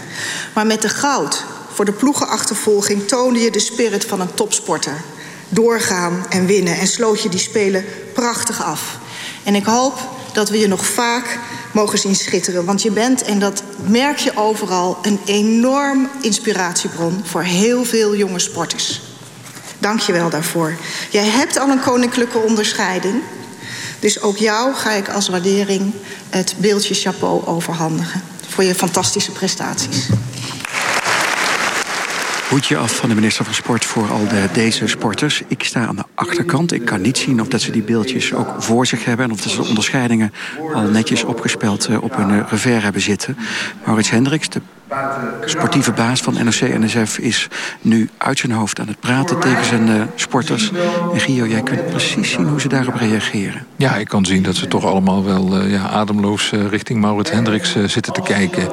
Maar met de goud voor de ploegenachtervolging toonde je de spirit van een topsporter. Doorgaan en winnen en sloot je die spelen prachtig af. En ik hoop dat we je nog vaak mogen zien schitteren. Want je bent, en dat merk je overal, een enorm inspiratiebron voor heel veel jonge sporters. Dank je wel daarvoor. Jij hebt al een koninklijke onderscheiding. Dus ook jou ga ik als waardering het beeldje chapeau overhandigen. Voor je fantastische prestaties hoedje af van de minister van Sport voor al de, deze sporters. Ik sta aan de achterkant. Ik kan niet zien of dat ze die beeldjes ook voor zich hebben... en of ze de onderscheidingen al netjes opgespeld eh, op hun eh, revers hebben zitten. Maurits Hendricks, de sportieve baas van NOC-NSF is nu uit zijn hoofd aan het praten tegen zijn uh, sporters. En Gio, jij kunt precies zien hoe ze daarop reageren. Ja, ik kan zien dat ze toch allemaal wel uh, ja, ademloos uh, richting Maurits Hendricks zitten te kijken.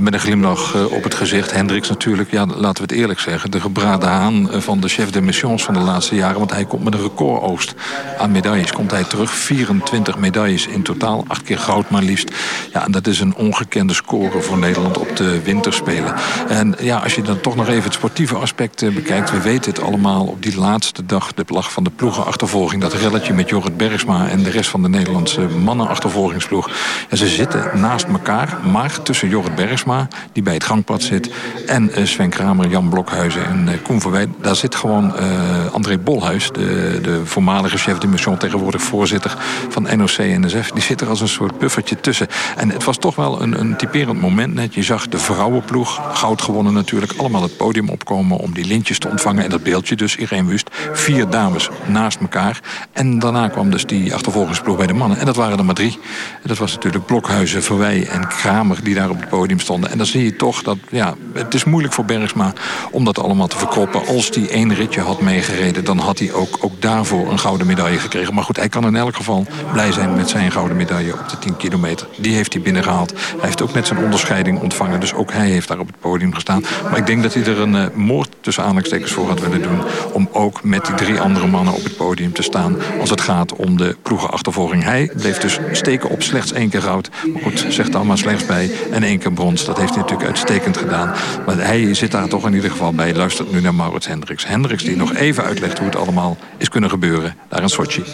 met een glimlach op het gezicht. Hendricks natuurlijk, ja, laten we het eerlijk zeggen... de gebraden haan van de chef de missions van de laatste jaren. Want hij komt met een recordoogst aan medailles. Komt hij terug, 24 medailles in totaal. Acht keer goud maar liefst. Ja, en dat is een ongekende score voor Nederland op de winterspelen. En ja, als je dan toch nog even het sportieve aspect eh, bekijkt... we weten het allemaal op die laatste dag, de lag van de ploegenachtervolging... dat relletje met Jorrit Bergsma en de rest van de Nederlandse mannenachtervolgingsploeg. Ja, ze zitten naast elkaar, maar tussen Jorrit Bergsma... die bij het gangpad zit, en eh, Sven Kramer, Jan Blokhuizen en uh, Koen Verwij... daar zit gewoon uh, André Bolhuis, de, de voormalige chef de mission... tegenwoordig voorzitter van NOC-NSF. Die zit er als een soort puffertje tussen. En het was toch wel een, een typerend moment net. Je zag de vrouwenploeg, goud gewonnen natuurlijk... allemaal het podium opkomen om die lintjes te ontvangen. En dat beeldje dus, Irene Wust, vier dames naast elkaar. En daarna kwam dus die achtervolgingsploeg bij de mannen. En dat waren er maar drie. En dat was natuurlijk Blokhuizen, Verwij en Kramer die daar op het podium stonden. En dan zie je toch dat, ja, het is moeilijk voor Bergsma om dat allemaal te verkroppen. Als hij één ritje had meegereden, dan had hij ook, ook daarvoor een gouden medaille gekregen. Maar goed, hij kan in elk geval blij zijn met zijn gouden medaille op de 10 kilometer. Die heeft hij binnengehaald. Hij heeft ook net zijn onderscheiding ontvangen. Dus ook hij heeft daar op het podium gestaan. Maar ik denk dat hij er een uh, moord tussen aanhalingstekens voor had willen doen... om ook met die drie andere mannen op het podium te staan... als het gaat om de ploegenachtervolging. Hij bleef dus steken op slechts één keer goud. Maar goed, zegt er allemaal slechts bij. En één keer brons. Dat heeft hij natuurlijk uitstekend gedaan. Maar hij zit daar toch in ieder geval bij. Luistert nu naar Maurits Hendricks. Hendricks die nog even uitlegt hoe het allemaal is kunnen gebeuren. Daar in Sochi.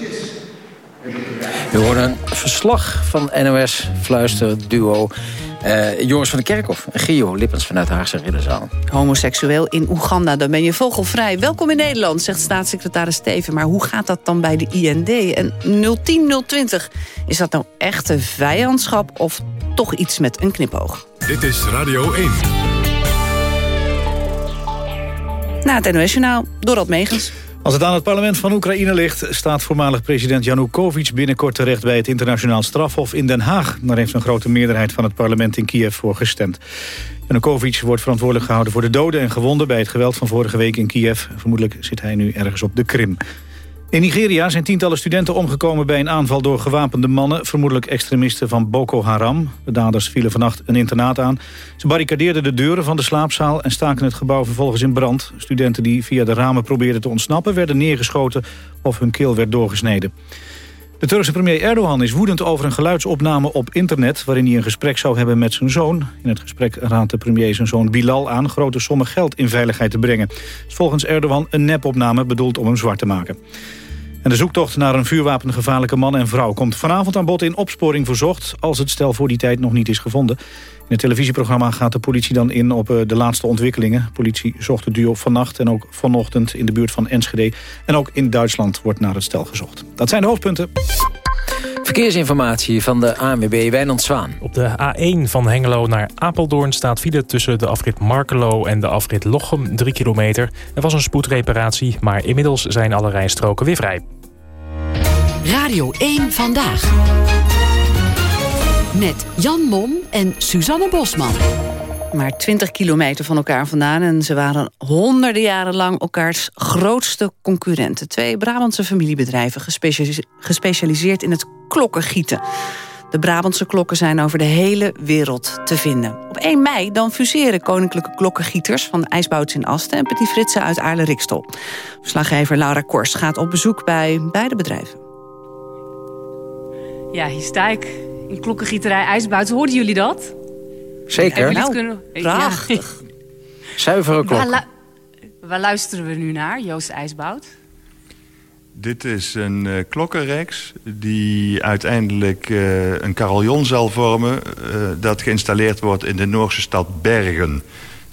We horen een verslag van NOS Fluisterduo uh, Joris van der Kerkhof en Gio Lippens vanuit de Haagse Ridderzaal. Homoseksueel in Oeganda, dan ben je vogelvrij. Welkom in Nederland, zegt staatssecretaris Steven. Maar hoe gaat dat dan bij de IND? En 010-020, is dat nou echte vijandschap of toch iets met een knipoog? Dit is Radio 1. Na het NOS-journaal, Dorot Megens. Als het aan het parlement van Oekraïne ligt... staat voormalig president Janukovic binnenkort terecht... bij het internationaal strafhof in Den Haag. Daar heeft een grote meerderheid van het parlement in Kiev voor gestemd. Janukovic wordt verantwoordelijk gehouden voor de doden en gewonden... bij het geweld van vorige week in Kiev. Vermoedelijk zit hij nu ergens op de Krim. In Nigeria zijn tientallen studenten omgekomen bij een aanval door gewapende mannen, vermoedelijk extremisten van Boko Haram. De daders vielen vannacht een internaat aan. Ze barricadeerden de deuren van de slaapzaal en staken het gebouw vervolgens in brand. Studenten die via de ramen probeerden te ontsnappen werden neergeschoten of hun keel werd doorgesneden. De Turkse premier Erdogan is woedend over een geluidsopname op internet... waarin hij een gesprek zou hebben met zijn zoon. In het gesprek raadt de premier zijn zoon Bilal aan... grote sommen geld in veiligheid te brengen. Volgens Erdogan een nepopname bedoeld om hem zwart te maken. En de zoektocht naar een vuurwapengevaarlijke man en vrouw... komt vanavond aan bod in opsporing verzocht... als het stel voor die tijd nog niet is gevonden. In het televisieprogramma gaat de politie dan in op eh, de laatste ontwikkelingen. De politie zocht het duo vannacht en ook vanochtend in de buurt van Enschede. En ook in Duitsland wordt naar het stel gezocht. Dat zijn de hoofdpunten. Verkeersinformatie van de ANWB Wijnand Zwaan. Op de A1 van Hengelo naar Apeldoorn staat file tussen de afrit Markelo en de afrit Lochem 3 kilometer. Er was een spoedreparatie, maar inmiddels zijn alle rijstroken weer vrij. Radio 1 Vandaag. Met Jan Mom en Suzanne Bosman. Maar 20 kilometer van elkaar vandaan en ze waren honderden jaren lang elkaars grootste concurrenten. Twee Brabantse familiebedrijven gespecialiseerd in het klokkengieten. De Brabantse klokken zijn over de hele wereld te vinden. Op 1 mei dan fuseren koninklijke klokkengieters van IJsbouts in Asten en Petit Fritsen uit Aarle-Rikstel. Verslaggever Laura Kors gaat op bezoek bij beide bedrijven. Ja, hier sta ik in klokkengieterij IJsbouts. Hoorden jullie dat? Zeker. Nou, kunnen... prachtig. Ja. Zuivere klok. Waar, lu waar, luisteren we nu naar, Joost IJsbout? Dit is een uh, klokkenreeks die uiteindelijk uh, een carillon zal vormen... Uh, dat geïnstalleerd wordt in de Noorse stad Bergen.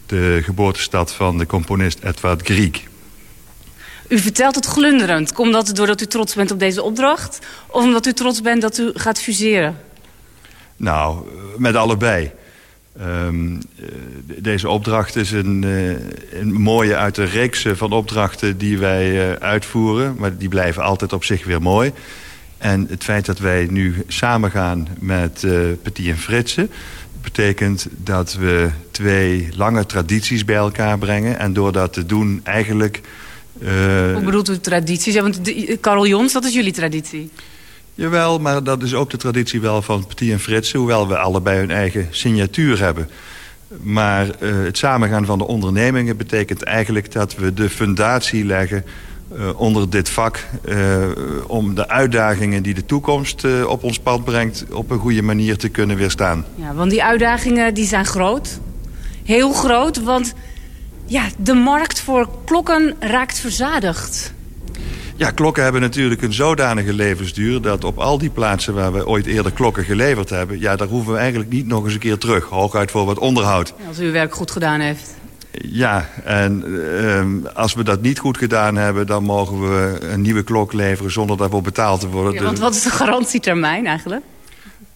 De geboortestad van de componist Edvard Grieg. U vertelt het glunderend. Komt dat doordat u trots bent op deze opdracht? Of omdat u trots bent dat u gaat fuseren? Nou, met allebei. Um, deze opdracht is een, uh, een, mooie uit de reeks van opdrachten die wij uitvoeren. Maar die blijven altijd op zich weer mooi. En het feit dat wij nu samengaan met uh, Petit en Fritsen... betekent dat we twee lange tradities bij elkaar brengen. En door dat te doen eigenlijk... Uh, Hoe bedoelt u tradities? Want de, carillons, dat is jullie traditie. Jawel, maar dat is ook de traditie wel van Petit en Frits... hoewel we allebei hun eigen signatuur hebben. Maar uh, het samengaan van de ondernemingen betekent eigenlijk... dat we de fundatie leggen uh, onder dit vak... Uh, om de uitdagingen die de toekomst op ons pad brengt... op een goede manier te kunnen weerstaan. Ja, want die uitdagingen die zijn groot. Heel groot, want ja, de markt voor klokken raakt verzadigd. Ja, klokken hebben natuurlijk een zodanige levensduur... dat op al die plaatsen waar we ooit eerder klokken geleverd hebben... ja, daar hoeven we eigenlijk niet nog eens een keer terug. Hooguit voor wat onderhoud. Als u uw werk goed gedaan heeft. Ja, en uh, als we dat niet goed gedaan hebben... dan mogen we een nieuwe klok leveren zonder daarvoor betaald te worden. Ja, want wat is de garantietermijn eigenlijk?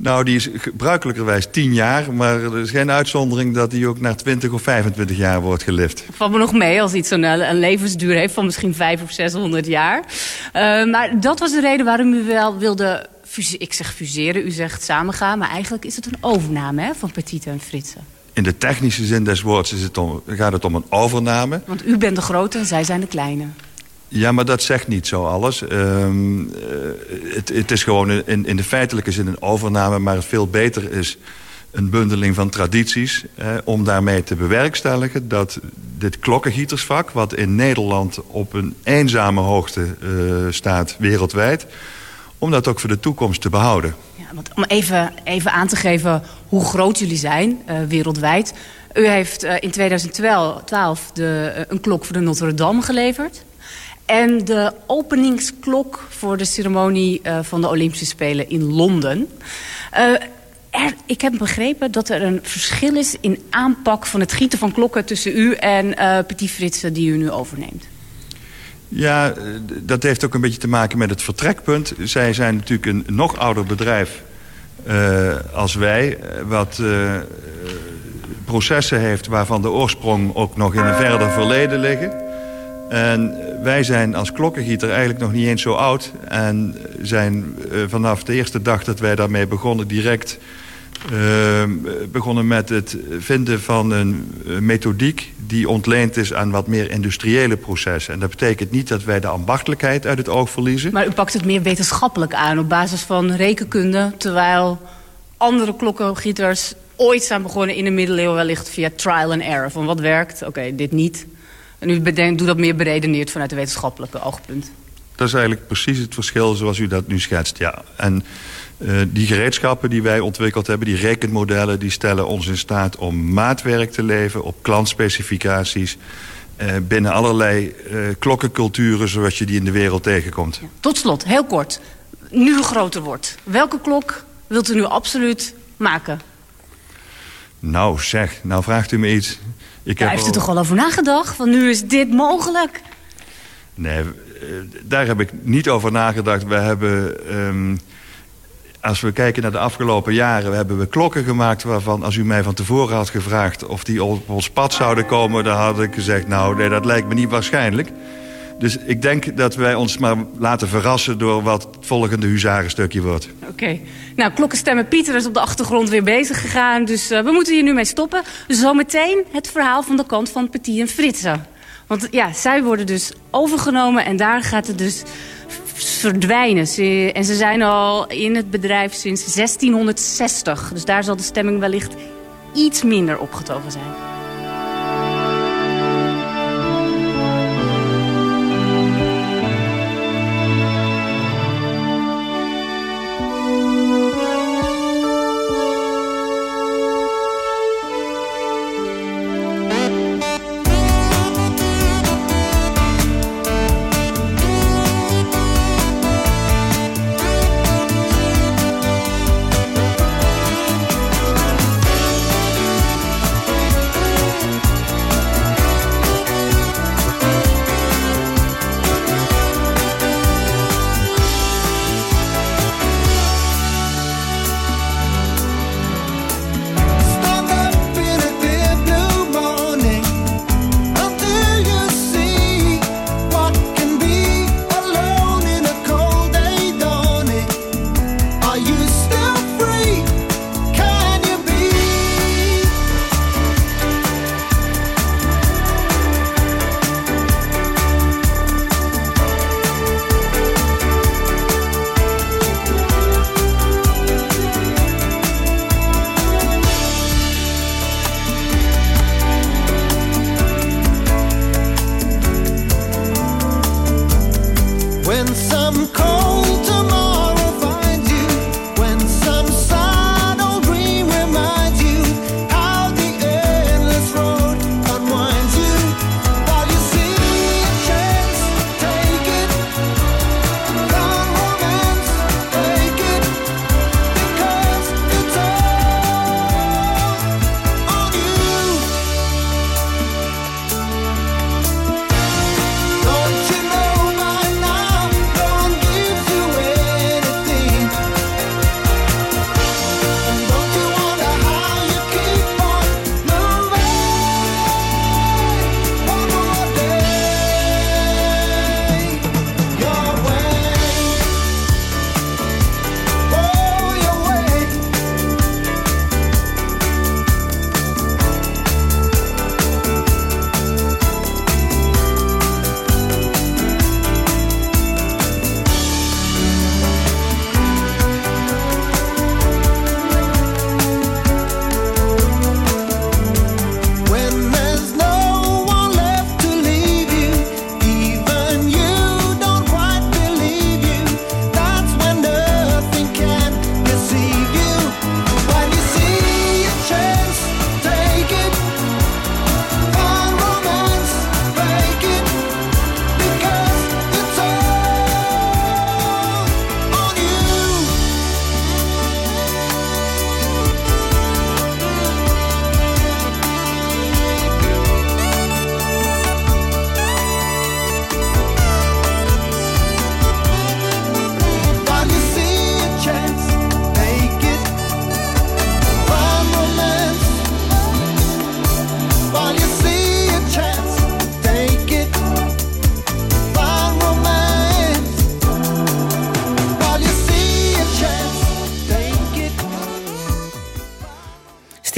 Nou, die is gebruikelijkerwijs 10 jaar. Maar er is geen uitzondering dat die ook naar 20 of 25 jaar wordt gelift. Valt me nog mee als iets een, een levensduur heeft van misschien 5 of 600 jaar. Uh, maar dat was de reden waarom u wel wilde... Ik zeg fuseren, u zegt samengaan. Maar eigenlijk is het een overname hè, van Petite en Fritsen. In de technische zin des woords is het om, gaat het om een overname. Want u bent de grote en zij zijn de kleine. Ja, maar dat zegt niet zo alles. Um, uh, het, het, is gewoon in, in, de feitelijke zin een overname... maar het veel beter is een bundeling van tradities... Eh, om daarmee te bewerkstelligen dat dit klokkengietersvak... wat in Nederland op een eenzame hoogte uh, staat wereldwijd... om dat ook voor de toekomst te behouden. Ja, want om even, even aan te geven hoe groot jullie zijn uh, wereldwijd... U heeft in 2012 de, een klok voor de Notre Dame geleverd. En de openingsklok voor de ceremonie uh, van de Olympische Spelen in Londen. Er, ik heb begrepen dat er een verschil is in aanpak van het gieten van klokken... tussen u en Petit Fritsen die u nu overneemt. Ja, dat heeft ook een beetje te maken met het vertrekpunt. Zij zijn natuurlijk een nog ouder bedrijf uh, als wij... wat uh, processen heeft waarvan de oorsprong ook nog in een verder verleden liggen. En wij zijn als klokkengieter eigenlijk nog niet eens zo oud... en zijn uh, vanaf de eerste dag dat wij daarmee begonnen direct... Uh, begonnen met het vinden van een methodiek... die ontleend is aan wat meer industriële processen. En dat betekent niet dat wij de ambachtelijkheid uit het oog verliezen. Maar u pakt het meer wetenschappelijk aan op basis van rekenkunde... terwijl andere klokkengieters ooit zijn begonnen in de middeleeuwen... wellicht via trial and error. Van wat werkt, oké, dit niet. En u bedenkt, doet dat meer beredeneerd vanuit het wetenschappelijke oogpunt. Dat is eigenlijk precies het verschil zoals u dat nu schetst, ja. En uh, die gereedschappen die wij ontwikkeld hebben, die rekenmodellen... die stellen ons in staat om maatwerk te leveren op klantspecificaties... Uh, binnen allerlei uh, klokkenculturen zoals je die in de wereld tegenkomt. Ja. Tot slot, heel kort. Nu groter wordt, welke klok wilt u nu absoluut maken? Nou zeg, nou vraagt u me iets. Ik Daar heb heeft u toch al over nagedacht? Van nu is dit mogelijk? Nee, daar heb ik niet over nagedacht. We hebben, um, als we kijken naar de afgelopen jaren... hebben we klokken gemaakt waarvan, als u mij van tevoren had gevraagd... of die op ons pad zouden komen, dan had ik gezegd... nou, nee, dat lijkt me niet waarschijnlijk. Dus ik denk dat wij ons maar laten verrassen... door wat het volgende huzarenstukje wordt. Oké. Nou, klokkenstemmen Pieter is op de achtergrond weer bezig gegaan. Dus uh, we moeten hier nu mee stoppen. Zometeen het verhaal van de kant van Petit en Fritsen. Want ja, zij worden dus overgenomen en daar gaat het dus verdwijnen. En ze zijn al in het bedrijf sinds 1660. Dus daar zal de stemming wellicht iets minder opgetogen zijn.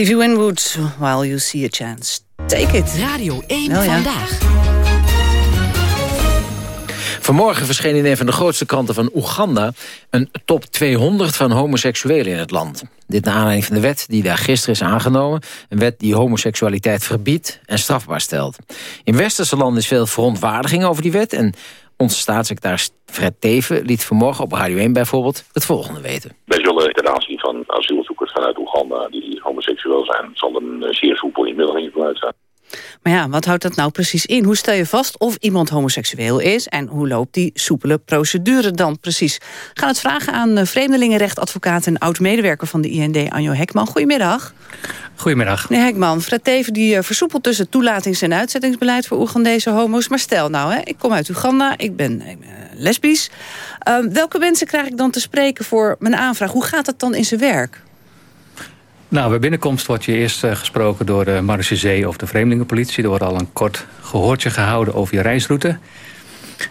Stevie Winwood, While You See a Chance. Take it. Radio 1 Wel, ja. vandaag. Vanmorgen verscheen in een van de grootste kranten van Oeganda... een top 200 van homoseksuelen in het land. Dit naar aanleiding van de wet die daar gisteren is aangenomen. Een wet die homoseksualiteit verbiedt en strafbaar stelt. In westerse landen is veel verontwaardiging over die wet... en onze staatssecretaris Fred Teven liet vanmorgen op Radio 1 bijvoorbeeld het volgende weten. Wij ten aanzien van asielzoekers vanuit Oeganda die homoseksueel zijn, zal een eh, zeer soepel inmiddelingenbeleid zijn. Maar ja, wat houdt dat nou precies in? Hoe stel je vast of iemand homoseksueel is... en hoe loopt die soepele procedure dan precies? We gaan het vragen aan eh, vreemdelingenrechtadvocaat... en oud-medewerker van de IND, Anjo Hekman. Goedemiddag. Goedemiddag. Meneer Hekman, Fred Teven die eh, versoepelt het toelatings- en uitzettingsbeleid... voor Oegandese homo's. Maar stel nou, hè, ik kom uit Oeganda, ik ben, ik ben eh, lesbisch. Uh, welke mensen krijg ik dan te spreken voor mijn aanvraag? Hoe gaat dat dan in zijn werk? Nou, bij binnenkomst wordt je eerst uh, gesproken door de marechaussee of de vreemdelingenpolitie. Er wordt al een kort gehoortje gehouden over je reisroute.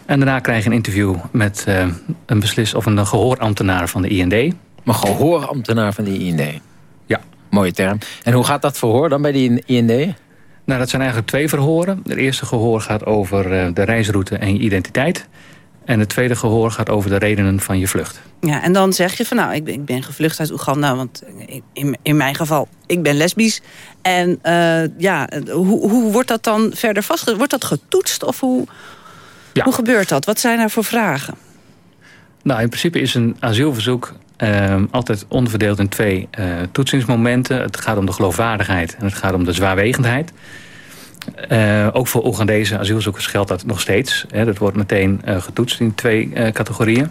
En daarna krijg je een interview met uh, een beslis of een gehoorambtenaar van de IND. Een gehoorambtenaar van de IND? Ja. Mooie term. En hoe gaat dat verhoor dan bij de IND? Nou, dat zijn eigenlijk twee verhoren. Het eerste gehoor gaat over uh, de reisroute en je identiteit. En het tweede gehoor gaat over de redenen van je vlucht. Ja, en dan zeg je van nou, ik ben, ik ben gevlucht uit Oeganda... want in, in mijn geval, ik ben lesbisch. En uh, ja, hoe, hoe wordt dat dan verder vastgezet? Wordt dat getoetst of hoe, ja. hoe gebeurt dat? Wat zijn er voor vragen? Nou, in principe is een asielverzoek uh, altijd onderverdeeld in twee uh, toetsingsmomenten. Het gaat om de geloofwaardigheid en het gaat om de zwaarwegendheid. Uh, ook voor Oegandese asielzoekers geldt dat nog steeds. Hè. Dat wordt meteen uh, getoetst in twee uh, categorieën.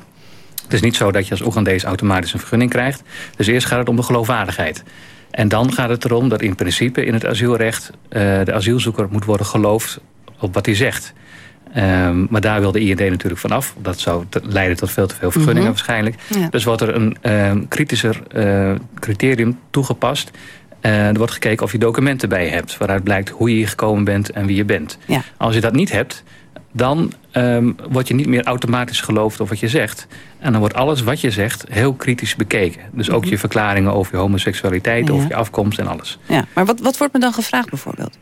Het is niet zo dat je als Oegandees automatisch een vergunning krijgt. Dus eerst gaat het om de geloofwaardigheid. En dan gaat het erom dat in principe in het asielrecht... de asielzoeker moet worden geloofd op wat hij zegt. Um, maar daar wil de IND natuurlijk vanaf. Dat zou leiden tot veel te veel vergunningen mm -hmm. waarschijnlijk. Ja. Dus wordt er een um, kritischer criterium toegepast... Uh, er wordt gekeken of je documenten bij hebt... waaruit blijkt hoe je hier gekomen bent en wie je bent. Ja. Als je dat niet hebt, dan um, word je niet meer automatisch geloofd of wat je zegt. En dan wordt alles wat je zegt heel kritisch bekeken. Dus ook mm -hmm. je verklaringen over je homoseksualiteit... Ja. over je afkomst en alles. Ja, maar wat, wat wordt me dan gevraagd bijvoorbeeld?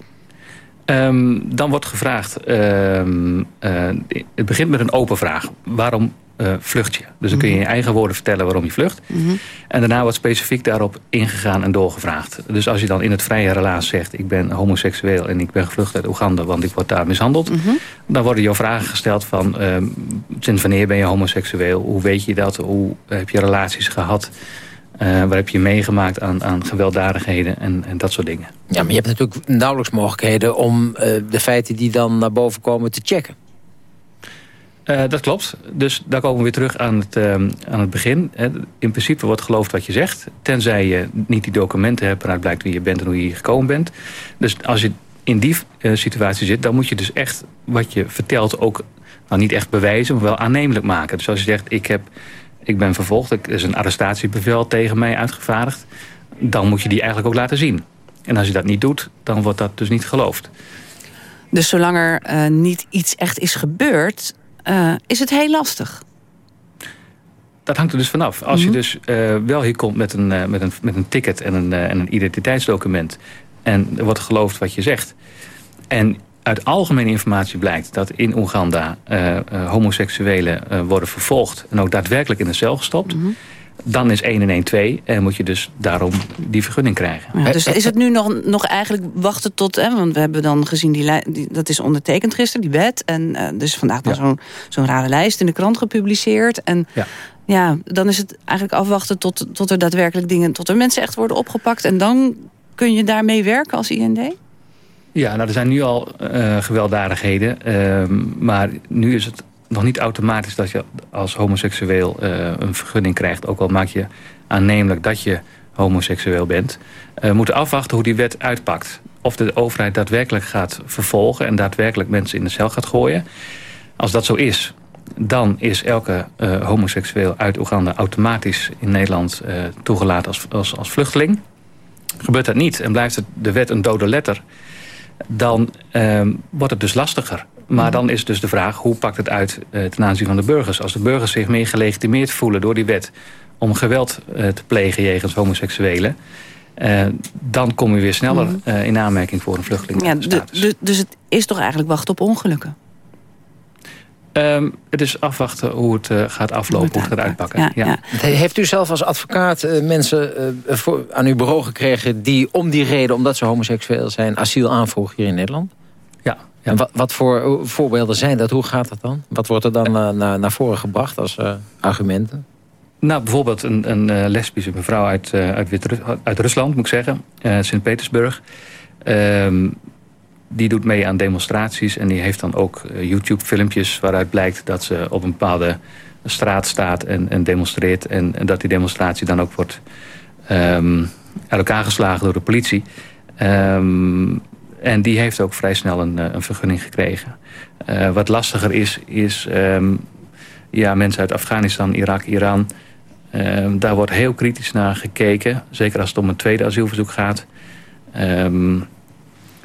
Um, dan wordt gevraagd... Um, uh, het begint met een open vraag. Waarom uh, vlucht je. Dus dan kun je in je eigen woorden vertellen waarom je vlucht. Mhm. Mm -hmm. En daarna wordt specifiek daarop ingegaan en doorgevraagd. Dus als je dan in het vrije relaas zegt... ik ben homoseksueel en ik ben gevlucht uit Oeganda... want ik word daar mishandeld... Mhm. Mm -hmm. dan worden jouw vragen gesteld van... Uh, sinds wanneer ben je homoseksueel? Hoe weet je dat? Hoe heb je relaties gehad? Uh, waar heb je meegemaakt aan, aan gewelddadigheden en, en, dat soort dingen. Ja, maar je hebt natuurlijk nauwelijks mogelijkheden... om de feiten die dan naar boven komen te checken. Uh, dat klopt. Dus daar komen we weer terug aan het, uh, aan het begin. In principe wordt geloofd wat je zegt. Tenzij je niet die documenten hebt waaruit blijkt wie je bent en hoe je hier gekomen bent. Dus als je in die uh, situatie zit, dan moet je dus echt wat je vertelt ook nou, niet echt bewijzen, maar wel aannemelijk maken. Dus als je zegt, ik, heb, ik ben vervolgd, er is een arrestatiebevel tegen mij uitgevaardigd, dan moet je die eigenlijk ook laten zien. En als je dat niet doet, dan wordt dat dus niet geloofd. Dus zolang er niet iets echt is gebeurd, uh, is het heel lastig. Dat hangt er dus vanaf. Als mm -hmm. je dus uh, wel hier komt met een, met een, met een ticket en een, en een identiteitsdocument... en er wordt geloofd wat je zegt... en uit algemene informatie blijkt dat in Oeganda homoseksuelen worden vervolgd... en ook daadwerkelijk in de cel gestopt... Mm -hmm. Dan is 1 en 1 2 en moet je dus daarom die vergunning krijgen. Ja, dus is het nu nog, nog eigenlijk wachten tot... Hè, want we hebben dan gezien, die, die, dat is ondertekend gisteren, die wet. En uh, dus vandaag dan ja. zo'n zo'n rare lijst in de krant gepubliceerd. En ja. ja, dan is het eigenlijk afwachten tot, tot er daadwerkelijk dingen... tot er mensen echt worden opgepakt. En dan kun je daarmee werken als IND? Ja, nou er zijn nu al uh, gewelddadigheden. Uh, maar nu is het nog niet automatisch dat je als homoseksueel uh, een vergunning krijgt. Ook al maak je aannemelijk dat je homoseksueel bent. We uh, moeten afwachten hoe die wet uitpakt. Of de overheid daadwerkelijk gaat vervolgen... en daadwerkelijk mensen in de cel gaat gooien. Als dat zo is, dan is elke homoseksueel uit Oeganda... automatisch in Nederland toegelaten als, als, als vluchteling. Gebeurt dat niet en blijft de wet een dode letter... dan wordt het dus lastiger. Maar dan is dus de vraag, hoe pakt het uit uh, ten aanzien van de burgers? Als de burgers zich meer gelegitimeerd voelen door die wet... om geweld uh, te plegen jegens homoseksuelen... dan kom je weer sneller mhm. in aanmerking voor een vluchteling. Ja, dus het is toch eigenlijk wachten op ongelukken? Um, het is afwachten hoe het uh, gaat aflopen, hoe het, gaat uitpakken. Ja, Heeft u zelf als advocaat uh, mensen uh, voor, aan uw bureau gekregen... die om die reden, omdat ze homoseksueel zijn, asiel aanvroegen hier in Nederland? Ja. En wat, wat, voor voorbeelden zijn dat? Hoe gaat dat dan? Wat wordt er dan naar, naar voren gebracht als argumenten? Nou, bijvoorbeeld een, een lesbische mevrouw uit, uit, uit, Rusland, moet ik zeggen. Sint-Petersburg. Ehm, die doet mee aan demonstraties en die heeft dan ook eh, YouTube-filmpjes... waaruit blijkt dat ze op een bepaalde straat staat en, demonstreert... En, dat die demonstratie dan ook wordt um, uit elkaar geslagen door de politie. Um, en die heeft ook vrij snel een, eh, een vergunning gekregen. Uh, wat lastiger is, is um, ja, mensen uit Afghanistan, Irak, Iran... daar wordt heel kritisch naar gekeken. Zeker als het om een tweede asielverzoek gaat... Um,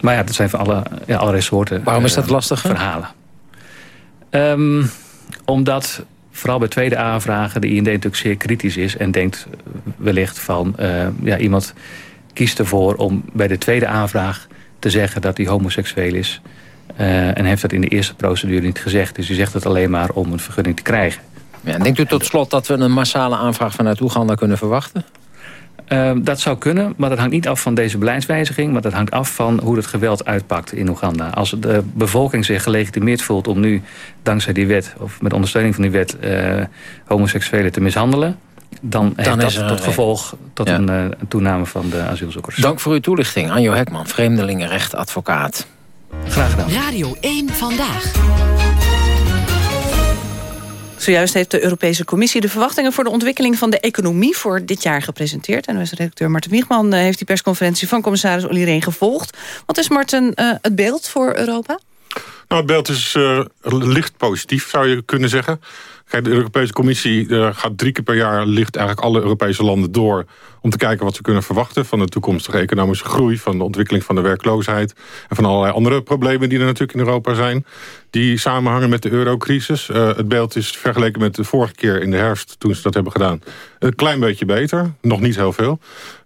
maar ja, dat zijn van alle, ja, allerlei soorten Waarom is dat eh, lastig? Verhalen. Um, omdat vooral bij tweede aanvragen de IND natuurlijk zeer kritisch is... en denkt wellicht van uh, ja, iemand kiest ervoor om bij de tweede aanvraag te zeggen dat hij homoseksueel is. Uh, en heeft dat in de eerste procedure niet gezegd. Dus u zegt het alleen maar om een vergunning te krijgen. Ja, denkt u tot slot dat we een massale aanvraag vanuit Oeganda kunnen verwachten? Ehm, dat zou kunnen, maar dat hangt niet af van deze beleidswijziging... maar dat hangt af van hoe het geweld uitpakt in Oeganda. Als de bevolking zich gelegitimeerd voelt om nu dankzij die wet... of met ondersteuning van die wet uh, homoseksuelen te mishandelen... dan, dan heeft dat tot gevolg tot een, uh, toename van de asielzoekers. Dank voor uw toelichting, Anjo Hekman, vreemdelingenrechtadvocaat. Graag gedaan. Radio 1 Vandaag. Zojuist heeft de Europese Commissie de verwachtingen voor de ontwikkeling van de economie voor dit jaar gepresenteerd. En redacteur Marten Wiegman eh, heeft die persconferentie van commissaris Olly Reen gevolgd. Wat is Marten uh, het beeld voor Europa? Nou, het beeld is uh, licht positief, zou je kunnen zeggen. De Europese Commissie uh, gaat drie keer per jaar... ligt eigenlijk alle Europese landen door... om te kijken wat ze kunnen verwachten... van de toekomstige economische groei... van de ontwikkeling van de werkloosheid... en van allerlei andere problemen die er natuurlijk in Europa zijn... die samenhangen met de eurocrisis. Uh, het beeld is vergeleken met de vorige keer in de herfst... toen ze dat hebben gedaan, een klein beetje beter. Nog niet heel veel.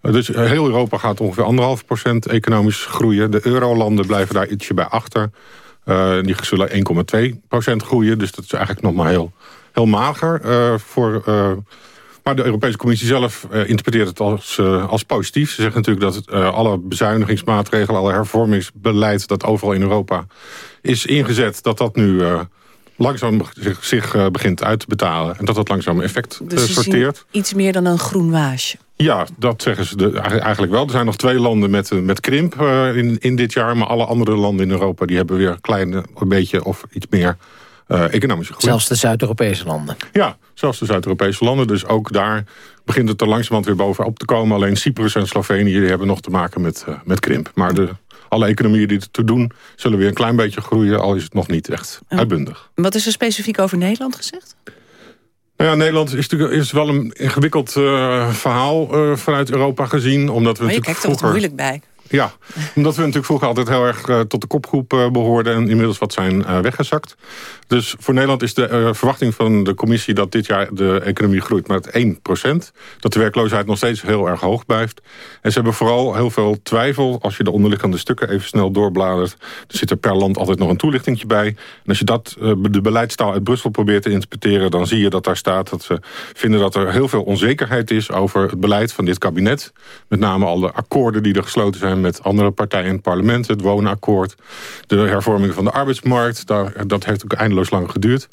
Uh, dus heel Europa gaat ongeveer anderhalf procent economisch groeien. De eurolanden blijven daar ietsje bij achter... Uh, die zullen 1,2% groeien. Dus dat is eigenlijk nog maar heel heel mager. Uh, voor, uh, maar de Europese Commissie zelf uh, interpreteert het als, als positief. Ze zeggen natuurlijk dat alle bezuinigingsmaatregelen... alle hervormingsbeleid dat overal in Europa is ingezet... dat dat nu langzaam zich, zich begint uit te betalen. En dat dat langzaam effect dus sorteert. iets meer dan een groen waasje. Ja, dat zeggen ze de, eigenlijk wel. Er zijn nog twee landen met, met krimp in, in dit jaar... maar alle andere landen in Europa die hebben weer een klein een beetje of iets meer uh, economische groei. Zelfs de Zuid-Europese landen? Ja, zelfs de Zuid-Europese landen. Dus ook daar begint het er langzamerhand weer bovenop te komen. Alleen Cyprus en Slovenië die hebben nog te maken met, uh, met krimp. Maar de, alle economieën die het toe doen... zullen weer een klein beetje groeien, al is het nog niet echt uitbundig. Wat is er specifiek over Nederland gezegd? Nou ja, Nederland is, natuurlijk, is wel een ingewikkeld uh, verhaal uh, vanuit Europa gezien. Omdat we maar je kijkt er vroeger... moeilijk bij. Ja, omdat we natuurlijk vroeger altijd heel erg uh, tot de kopgroep behoorden... en inmiddels wat zijn weggezakt. Dus voor Nederland is de verwachting van de commissie... dat dit jaar de economie groeit met 1% Dat de werkloosheid nog steeds heel erg hoog blijft. En ze hebben vooral heel veel twijfel... als je de onderliggende stukken even snel doorbladert. Er zit er per land altijd nog een toelichtingje bij. En als je dat, de beleidstaal uit Brussel probeert te interpreteren... dan zie je dat daar staat dat ze vinden dat er heel veel onzekerheid is... over het beleid van dit kabinet. Met name al de akkoorden die er gesloten zijn met andere partijen in het parlement. Het woonakkoord, de hervorming van de arbeidsmarkt. Daar, dat heeft ook eindeloos lang geduurd.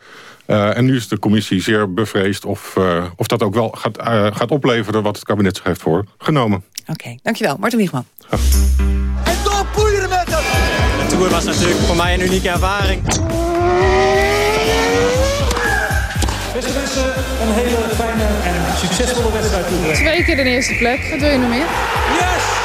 Uh, en nu is de commissie zeer bevreesd of, uh, of dat ook wel gaat, uh, gaat opleveren... wat het kabinet zich heeft voorgenomen. Oké, okay, dankjewel. Martin Wiegman. En doorpoeieren met hem! De Tour was natuurlijk voor mij een unieke ervaring. Beste mensen, een hele fijne en succesvolle wedstrijd. Twee keer de eerste plek, wat wil je nog meer? Yes!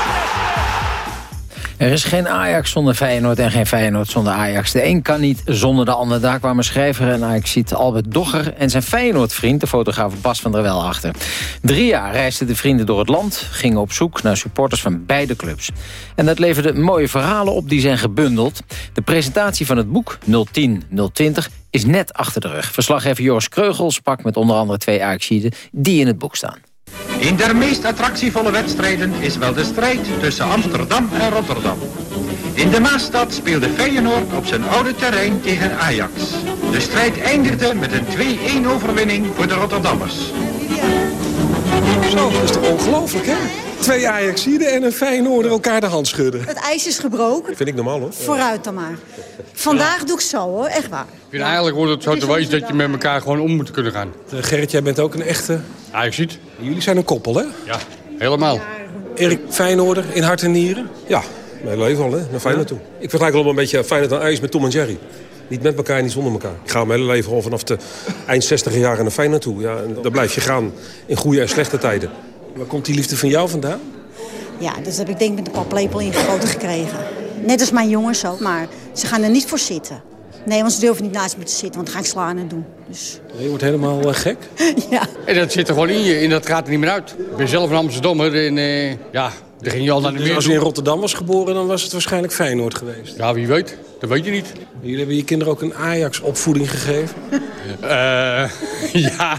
Er is geen Ajax zonder Feyenoord en geen Feyenoord zonder Ajax. De een kan niet zonder de ander. Daar kwamen schrijver en Ajax Albert Dogger en zijn Feyenoord-vriend, de fotograaf Bas van der Wel, achter. Drie jaar reisden de vrienden door het land, gingen op zoek naar supporters van beide clubs. En dat leverde mooie verhalen op die zijn gebundeld. De presentatie van het boek 010-020 is net achter de rug. Verslaggever Joris Kreugel sprak met onder andere twee Ajaxiden die in het boek staan. Een der meest attractievolle wedstrijden is wel de strijd tussen Amsterdam en Rotterdam. In de Maastad speelde Feyenoord op zijn oude terrein tegen Ajax. De strijd eindigde met een 2-1 overwinning voor de Rotterdammers. Zo, dat is toch ongelooflijk, hè? Twee Ajaxiden en een Feyenoorder elkaar de hand schudden. Het ijs is gebroken. Vind ik normaal, hoor. Vooruit dan maar. Vandaag doe ik zo, hoor. Echt waar. Ik vind eigenlijk wordt het zo te wijs dat je met elkaar gewoon om moet kunnen gaan. Uh, Gerrit, jij bent ook een echte... Ajaxiet. Jullie zijn een koppel, hè? Ja, helemaal. Erik Feyenoorder in hart en nieren? Ja, mijn leven al, hè. Naar Feyenoord toe. Ik vergelijk wel een beetje Feyenoord en Ajax met Tom en Jerry. Niet met elkaar, niet zonder elkaar. Ik ga mijn hele leven al vanaf de eind 60 jaren naar Feyenoord toe. Ja, en dan blijf je gaan in goede en slechte tijden. Waar komt die liefde van jou vandaan? Ja, dat heb ik denk met een paplepel ingegoten gekregen. Net als mijn jongens ook, maar ze gaan er niet voor zitten. Nee, want ze durven niet naast me te zitten, want dan ga ik slaan en doen. Dus... Je wordt helemaal uh, gek? ja. En dat zit er gewoon in je en dat gaat er niet meer uit. Ik ben zelf een Amsterdammer en uh, ja, ging je al naar de dus meer. Als je in Rotterdam was geboren, dan was het waarschijnlijk Feyenoord geweest. Ja, wie weet. Dat weet je niet. Jullie hebben je kinderen ook een Ajax-opvoeding gegeven? Uh, ja.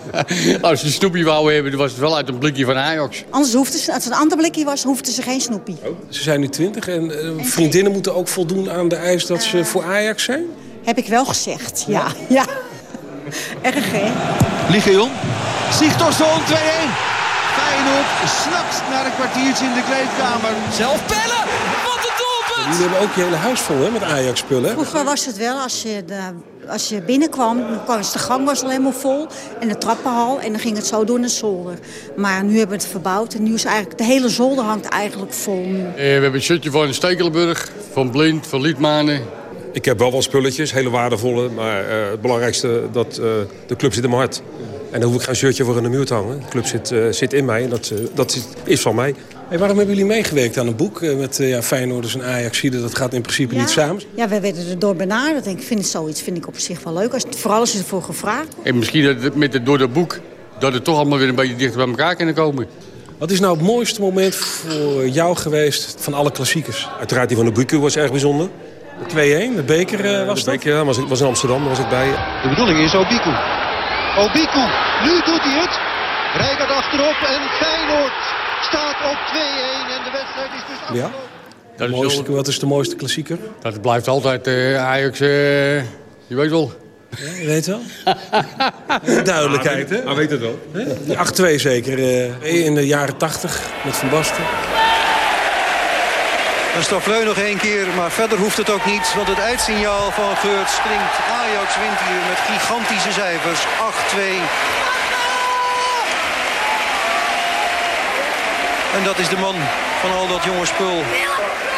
als ze een snoepje wouden hebben, dan was het wel uit een blikje van Ajax. Anders hoefden ze, als het een ander blikje was, hoefden ze geen snoepie. Oh, ze zijn nu twintig en uh, vriendinnen moeten ook voldoen aan de eis dat ze voor Ajax zijn? Heb ik wel gezegd, ja. ja. Erg, hè? Ligeon. Sigtorsson 2-1. Feyenoord snakt naar een kwartiertje in de kleedkamer. Zelf bellen! Wat een doelpunt! Jullie hebben ook je hele huis vol hè, met Ajax-spullen. Vroeger was het wel, als je, de, als je binnenkwam, was de gang was al helemaal vol. En de trappenhal. En dan ging het zo door naar zolder. Maar nu hebben we het verbouwd. En nu is eigenlijk, de hele zolder hangt eigenlijk vol nu. Eh, we hebben een shirtje van Stekelenburg, van Blind, van Liedmanen. Ik heb wel wat spulletjes, hele waardevolle. Maar uh, het belangrijkste, dat uh, de club zit in mijn hart. En dan hoef ik geen shirtje voor in de muur te hangen. De club zit, uh, zit in mij en dat, dat is van mij. Hey, waarom hebben jullie meegewerkt aan een boek met ja, Feyenoorders en Ajaxiden? Dat gaat in principe ja, niet samen. Ja, wij werden er door benaderd. Ik vind het zoiets vind ik op zich wel leuk. Als, vooral als je ervoor gevraagd wordt. En misschien dat het, met het, door dat boek dat het toch allemaal weer een beetje dichter bij elkaar kunnen komen. Wat is nou het mooiste moment voor jou geweest van alle klassiekers? Uiteraard die van de Buku was erg bijzonder. De 2-1, de beker uh, was de beker, ja, was, was in Amsterdam, daar was ik bij. De bedoeling is Obiku. Obiku, nu doet hij het. Rijkaard achterop en Feyenoord staat op 2-1 en de wedstrijd is dus Ja. Dat is mooiste, wat is de mooiste klassieker? Dat blijft altijd uh, Ajax, uh, je weet wel. Ja, je weet wel. Duidelijkheid, hè? Hij weet het wel. Die 8-2 zeker, uh, in de jaren 80 met Van Basten. Een Stafleu nog één keer, maar verder hoeft het ook niet. Want het eindsignaal van Geurt springt. Ajax wint hier met gigantische cijfers. 8-2. En dat is de man van al dat jonge spul.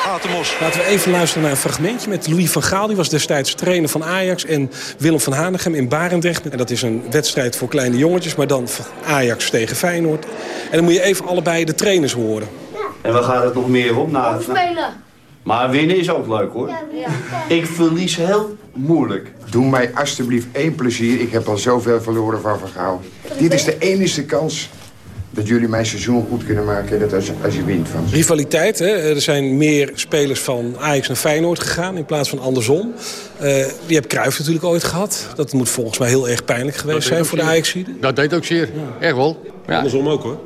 Atemos. Laten we even luisteren naar een fragmentje met Louis van Gaal. Die was destijds trainer van Ajax. En Willem van Hanegem in Barendrecht. En dat is een wedstrijd voor kleine jongetjes. Maar dan Ajax tegen Feyenoord. En dan moet je even allebei de trainers horen. En waar gaat het nog meer om? Nou, Spelen. Maar winnen is ook leuk hoor. Ik verlies heel moeilijk. Doe mij alstublieft één plezier. Ik heb al zoveel verloren van Van Gaal. Dit is de enige kans dat jullie mijn seizoen goed kunnen maken. Dat als, als je wint van. Rivaliteit, hè? er zijn meer spelers van Ajax naar Feyenoord gegaan in plaats van andersom. Uh, die heb Cruijff natuurlijk ooit gehad. Dat moet volgens mij heel erg pijnlijk geweest zijn voor de Ajaxiden. Dat deed ook zeer, ja. echt wel. Ja. Andersom ook hoor.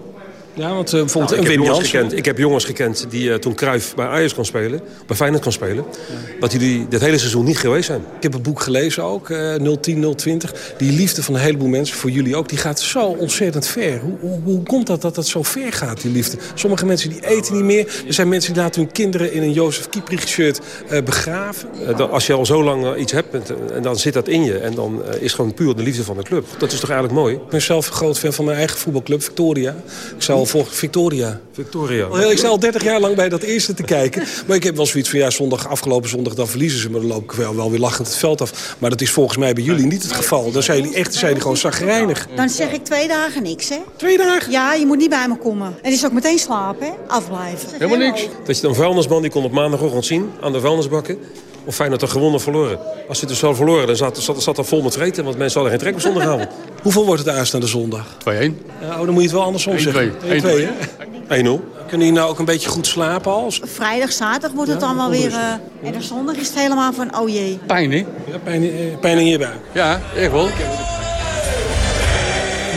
Ja, want uh, bijvoorbeeld nou, ik, heb Jansen. gekend, ik heb jongens gekend die uh, toen Cruijff bij Ajax kon spelen, bij Feyenoord kon spelen, ja. dat die dit hele seizoen niet geweest zijn. Ik heb het boek gelezen ook, uh, 010, 020. Die liefde van een heleboel mensen, voor jullie ook, die gaat zo ontzettend ver. Hoe, hoe, hoe komt dat dat dat zo ver gaat, die liefde? Sommige mensen die eten niet meer. Er zijn mensen die laten hun kinderen in een Jozef Kieprich shirt begraven. Dan, als je al zo lang iets hebt en dan zit dat in je en dan is gewoon puur de liefde van de club. Dat is toch eigenlijk mooi? Ik ben zelf een groot fan van mijn eigen voetbalclub, Victoria. Ik volgens Victoria Victoria. Ik sta al 30 jaar lang bij dat eerste te kijken. Maar ik heb wel zoiets van, ja, zondag, afgelopen zondag, dan verliezen ze. Maar dan loop ik wel, wel weer lachend het veld af. Maar dat is volgens mij bij jullie niet het geval. Dan zijn jullie echt zijn jullie gewoon zagrijnig. Dan zeg ik twee dagen niks, hè? Twee dagen? Ja, je moet niet bij me komen. En is ook meteen slapen, hè? Afblijven. Helemaal niks. Dat je dan vuilnisman, die kon op maandagochtend zien aan de vuilnisbakken. Of Feyenoord er gewonnen of verloren. Als ze dus zo verloren, dan zat, zat, zat er vol met vreten. Want mensen hadden geen trek op zondagavond. Hoeveel wordt het aanstaande zondag? 2-1. Ja, oh, dan moet je het wel andersom 1, zeggen. 1-2. 1-0. Kunnen jullie nou ook een beetje goed slapen als? Vrijdag, zaterdag wordt het ja, dan wel weer... Uh, en dan zondag is het helemaal van, oh jee. Pijn, hè? Ja, pijn, pijn in je buik. Ja, echt wel.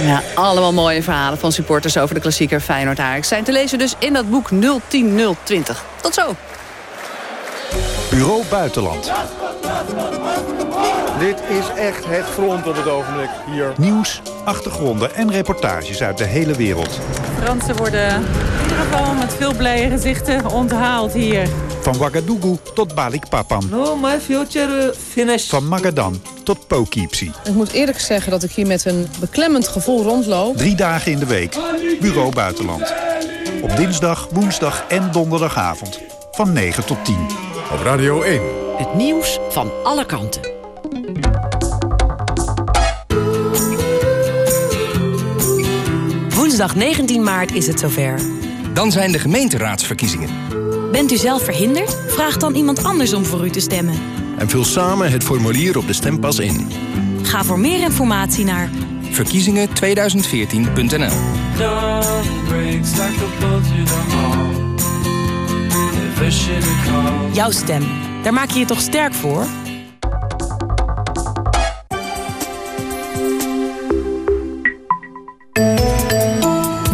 Ja, allemaal mooie verhalen van supporters over de klassieker Feyenoord Ajax. Zijn te lezen dus in dat boek 010020. Tot zo. Bureau Buitenland. Dit is echt het front op het ogenblik hier. Nieuws, achtergronden en reportages uit de hele wereld. Fransen worden in ieder geval met veel blije gezichten onthaald hier. Van Ouagadougou tot Balikpapan. No, my future finished. Van Magadan tot Poughkeepsie. Ik moet eerlijk zeggen dat ik hier met een beklemmend gevoel rondloop. Drie dagen in de week. Bureau Buitenland. Op dinsdag, woensdag en donderdagavond. Van 9 tot 10. Op Radio 1. Het nieuws van alle kanten. Woensdag 19 maart is het zover. Dan zijn de gemeenteraadsverkiezingen. Bent u zelf verhinderd? Vraag dan iemand anders om voor u te stemmen. En vul samen het formulier op de stempas in. Ga voor meer informatie naar verkiezingen2014.nl Jouw stem, daar maak je je toch sterk voor?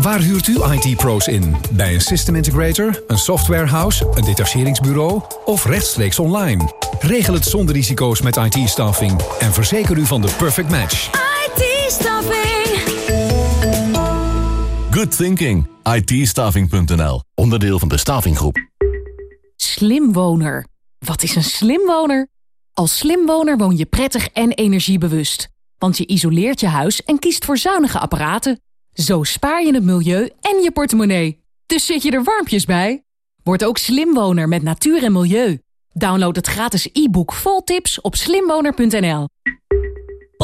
Waar huurt u IT-pro's in? Bij een system integrator, een softwarehouse, een detacheringsbureau of rechtstreeks online? Regel het zonder risico's met IT-staffing en verzeker u van de perfect match. IT-staffing. Good thinking. IT-staffing.nl. Onderdeel van de Stavinggroep. Slimwoner. Wat is een slimwoner? Als slimwoner woon je prettig en energiebewust. Want je isoleert je huis en kiest voor zuinige apparaten. Zo spaar je het milieu en je portemonnee. Dus zit je er warmpjes bij? Word ook slimwoner met natuur en milieu. Download het gratis e-book vol tips op slimwoner.nl.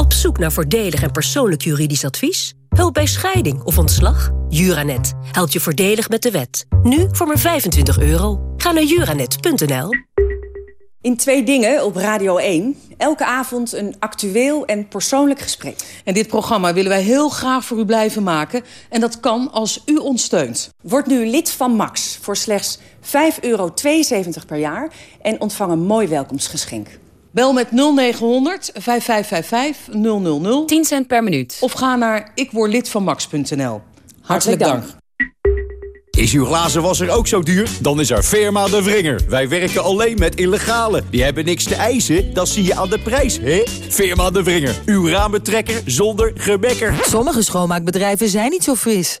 Op zoek naar voordelig en persoonlijk juridisch advies? Hulp bij scheiding of ontslag? Juranet helpt je voordelig met de wet. Nu voor maar 25 euro. Ga naar juranet.nl. In Twee Dingen op Radio 1. Elke avond een actueel en persoonlijk gesprek. En dit programma willen wij heel graag voor u blijven maken. En dat kan als u ons steunt. Word nu lid van Max voor slechts 5,72 euro per jaar... en ontvang een mooi welkomstgeschenk. Bel met 0900 5555 000. 10 cent per minuut. Of ga naar ikwordlidvanmax.nl. Hartelijk dank. Is uw glazenwasser ook zo duur? Dan is er Firma de Vringer. Wij werken alleen met illegale. Die hebben niks te eisen, dat zie je aan de prijs, hè? Firma de Vringer. Uw raambetrekker zonder gebekker. Sommige schoonmaakbedrijven zijn niet zo fris.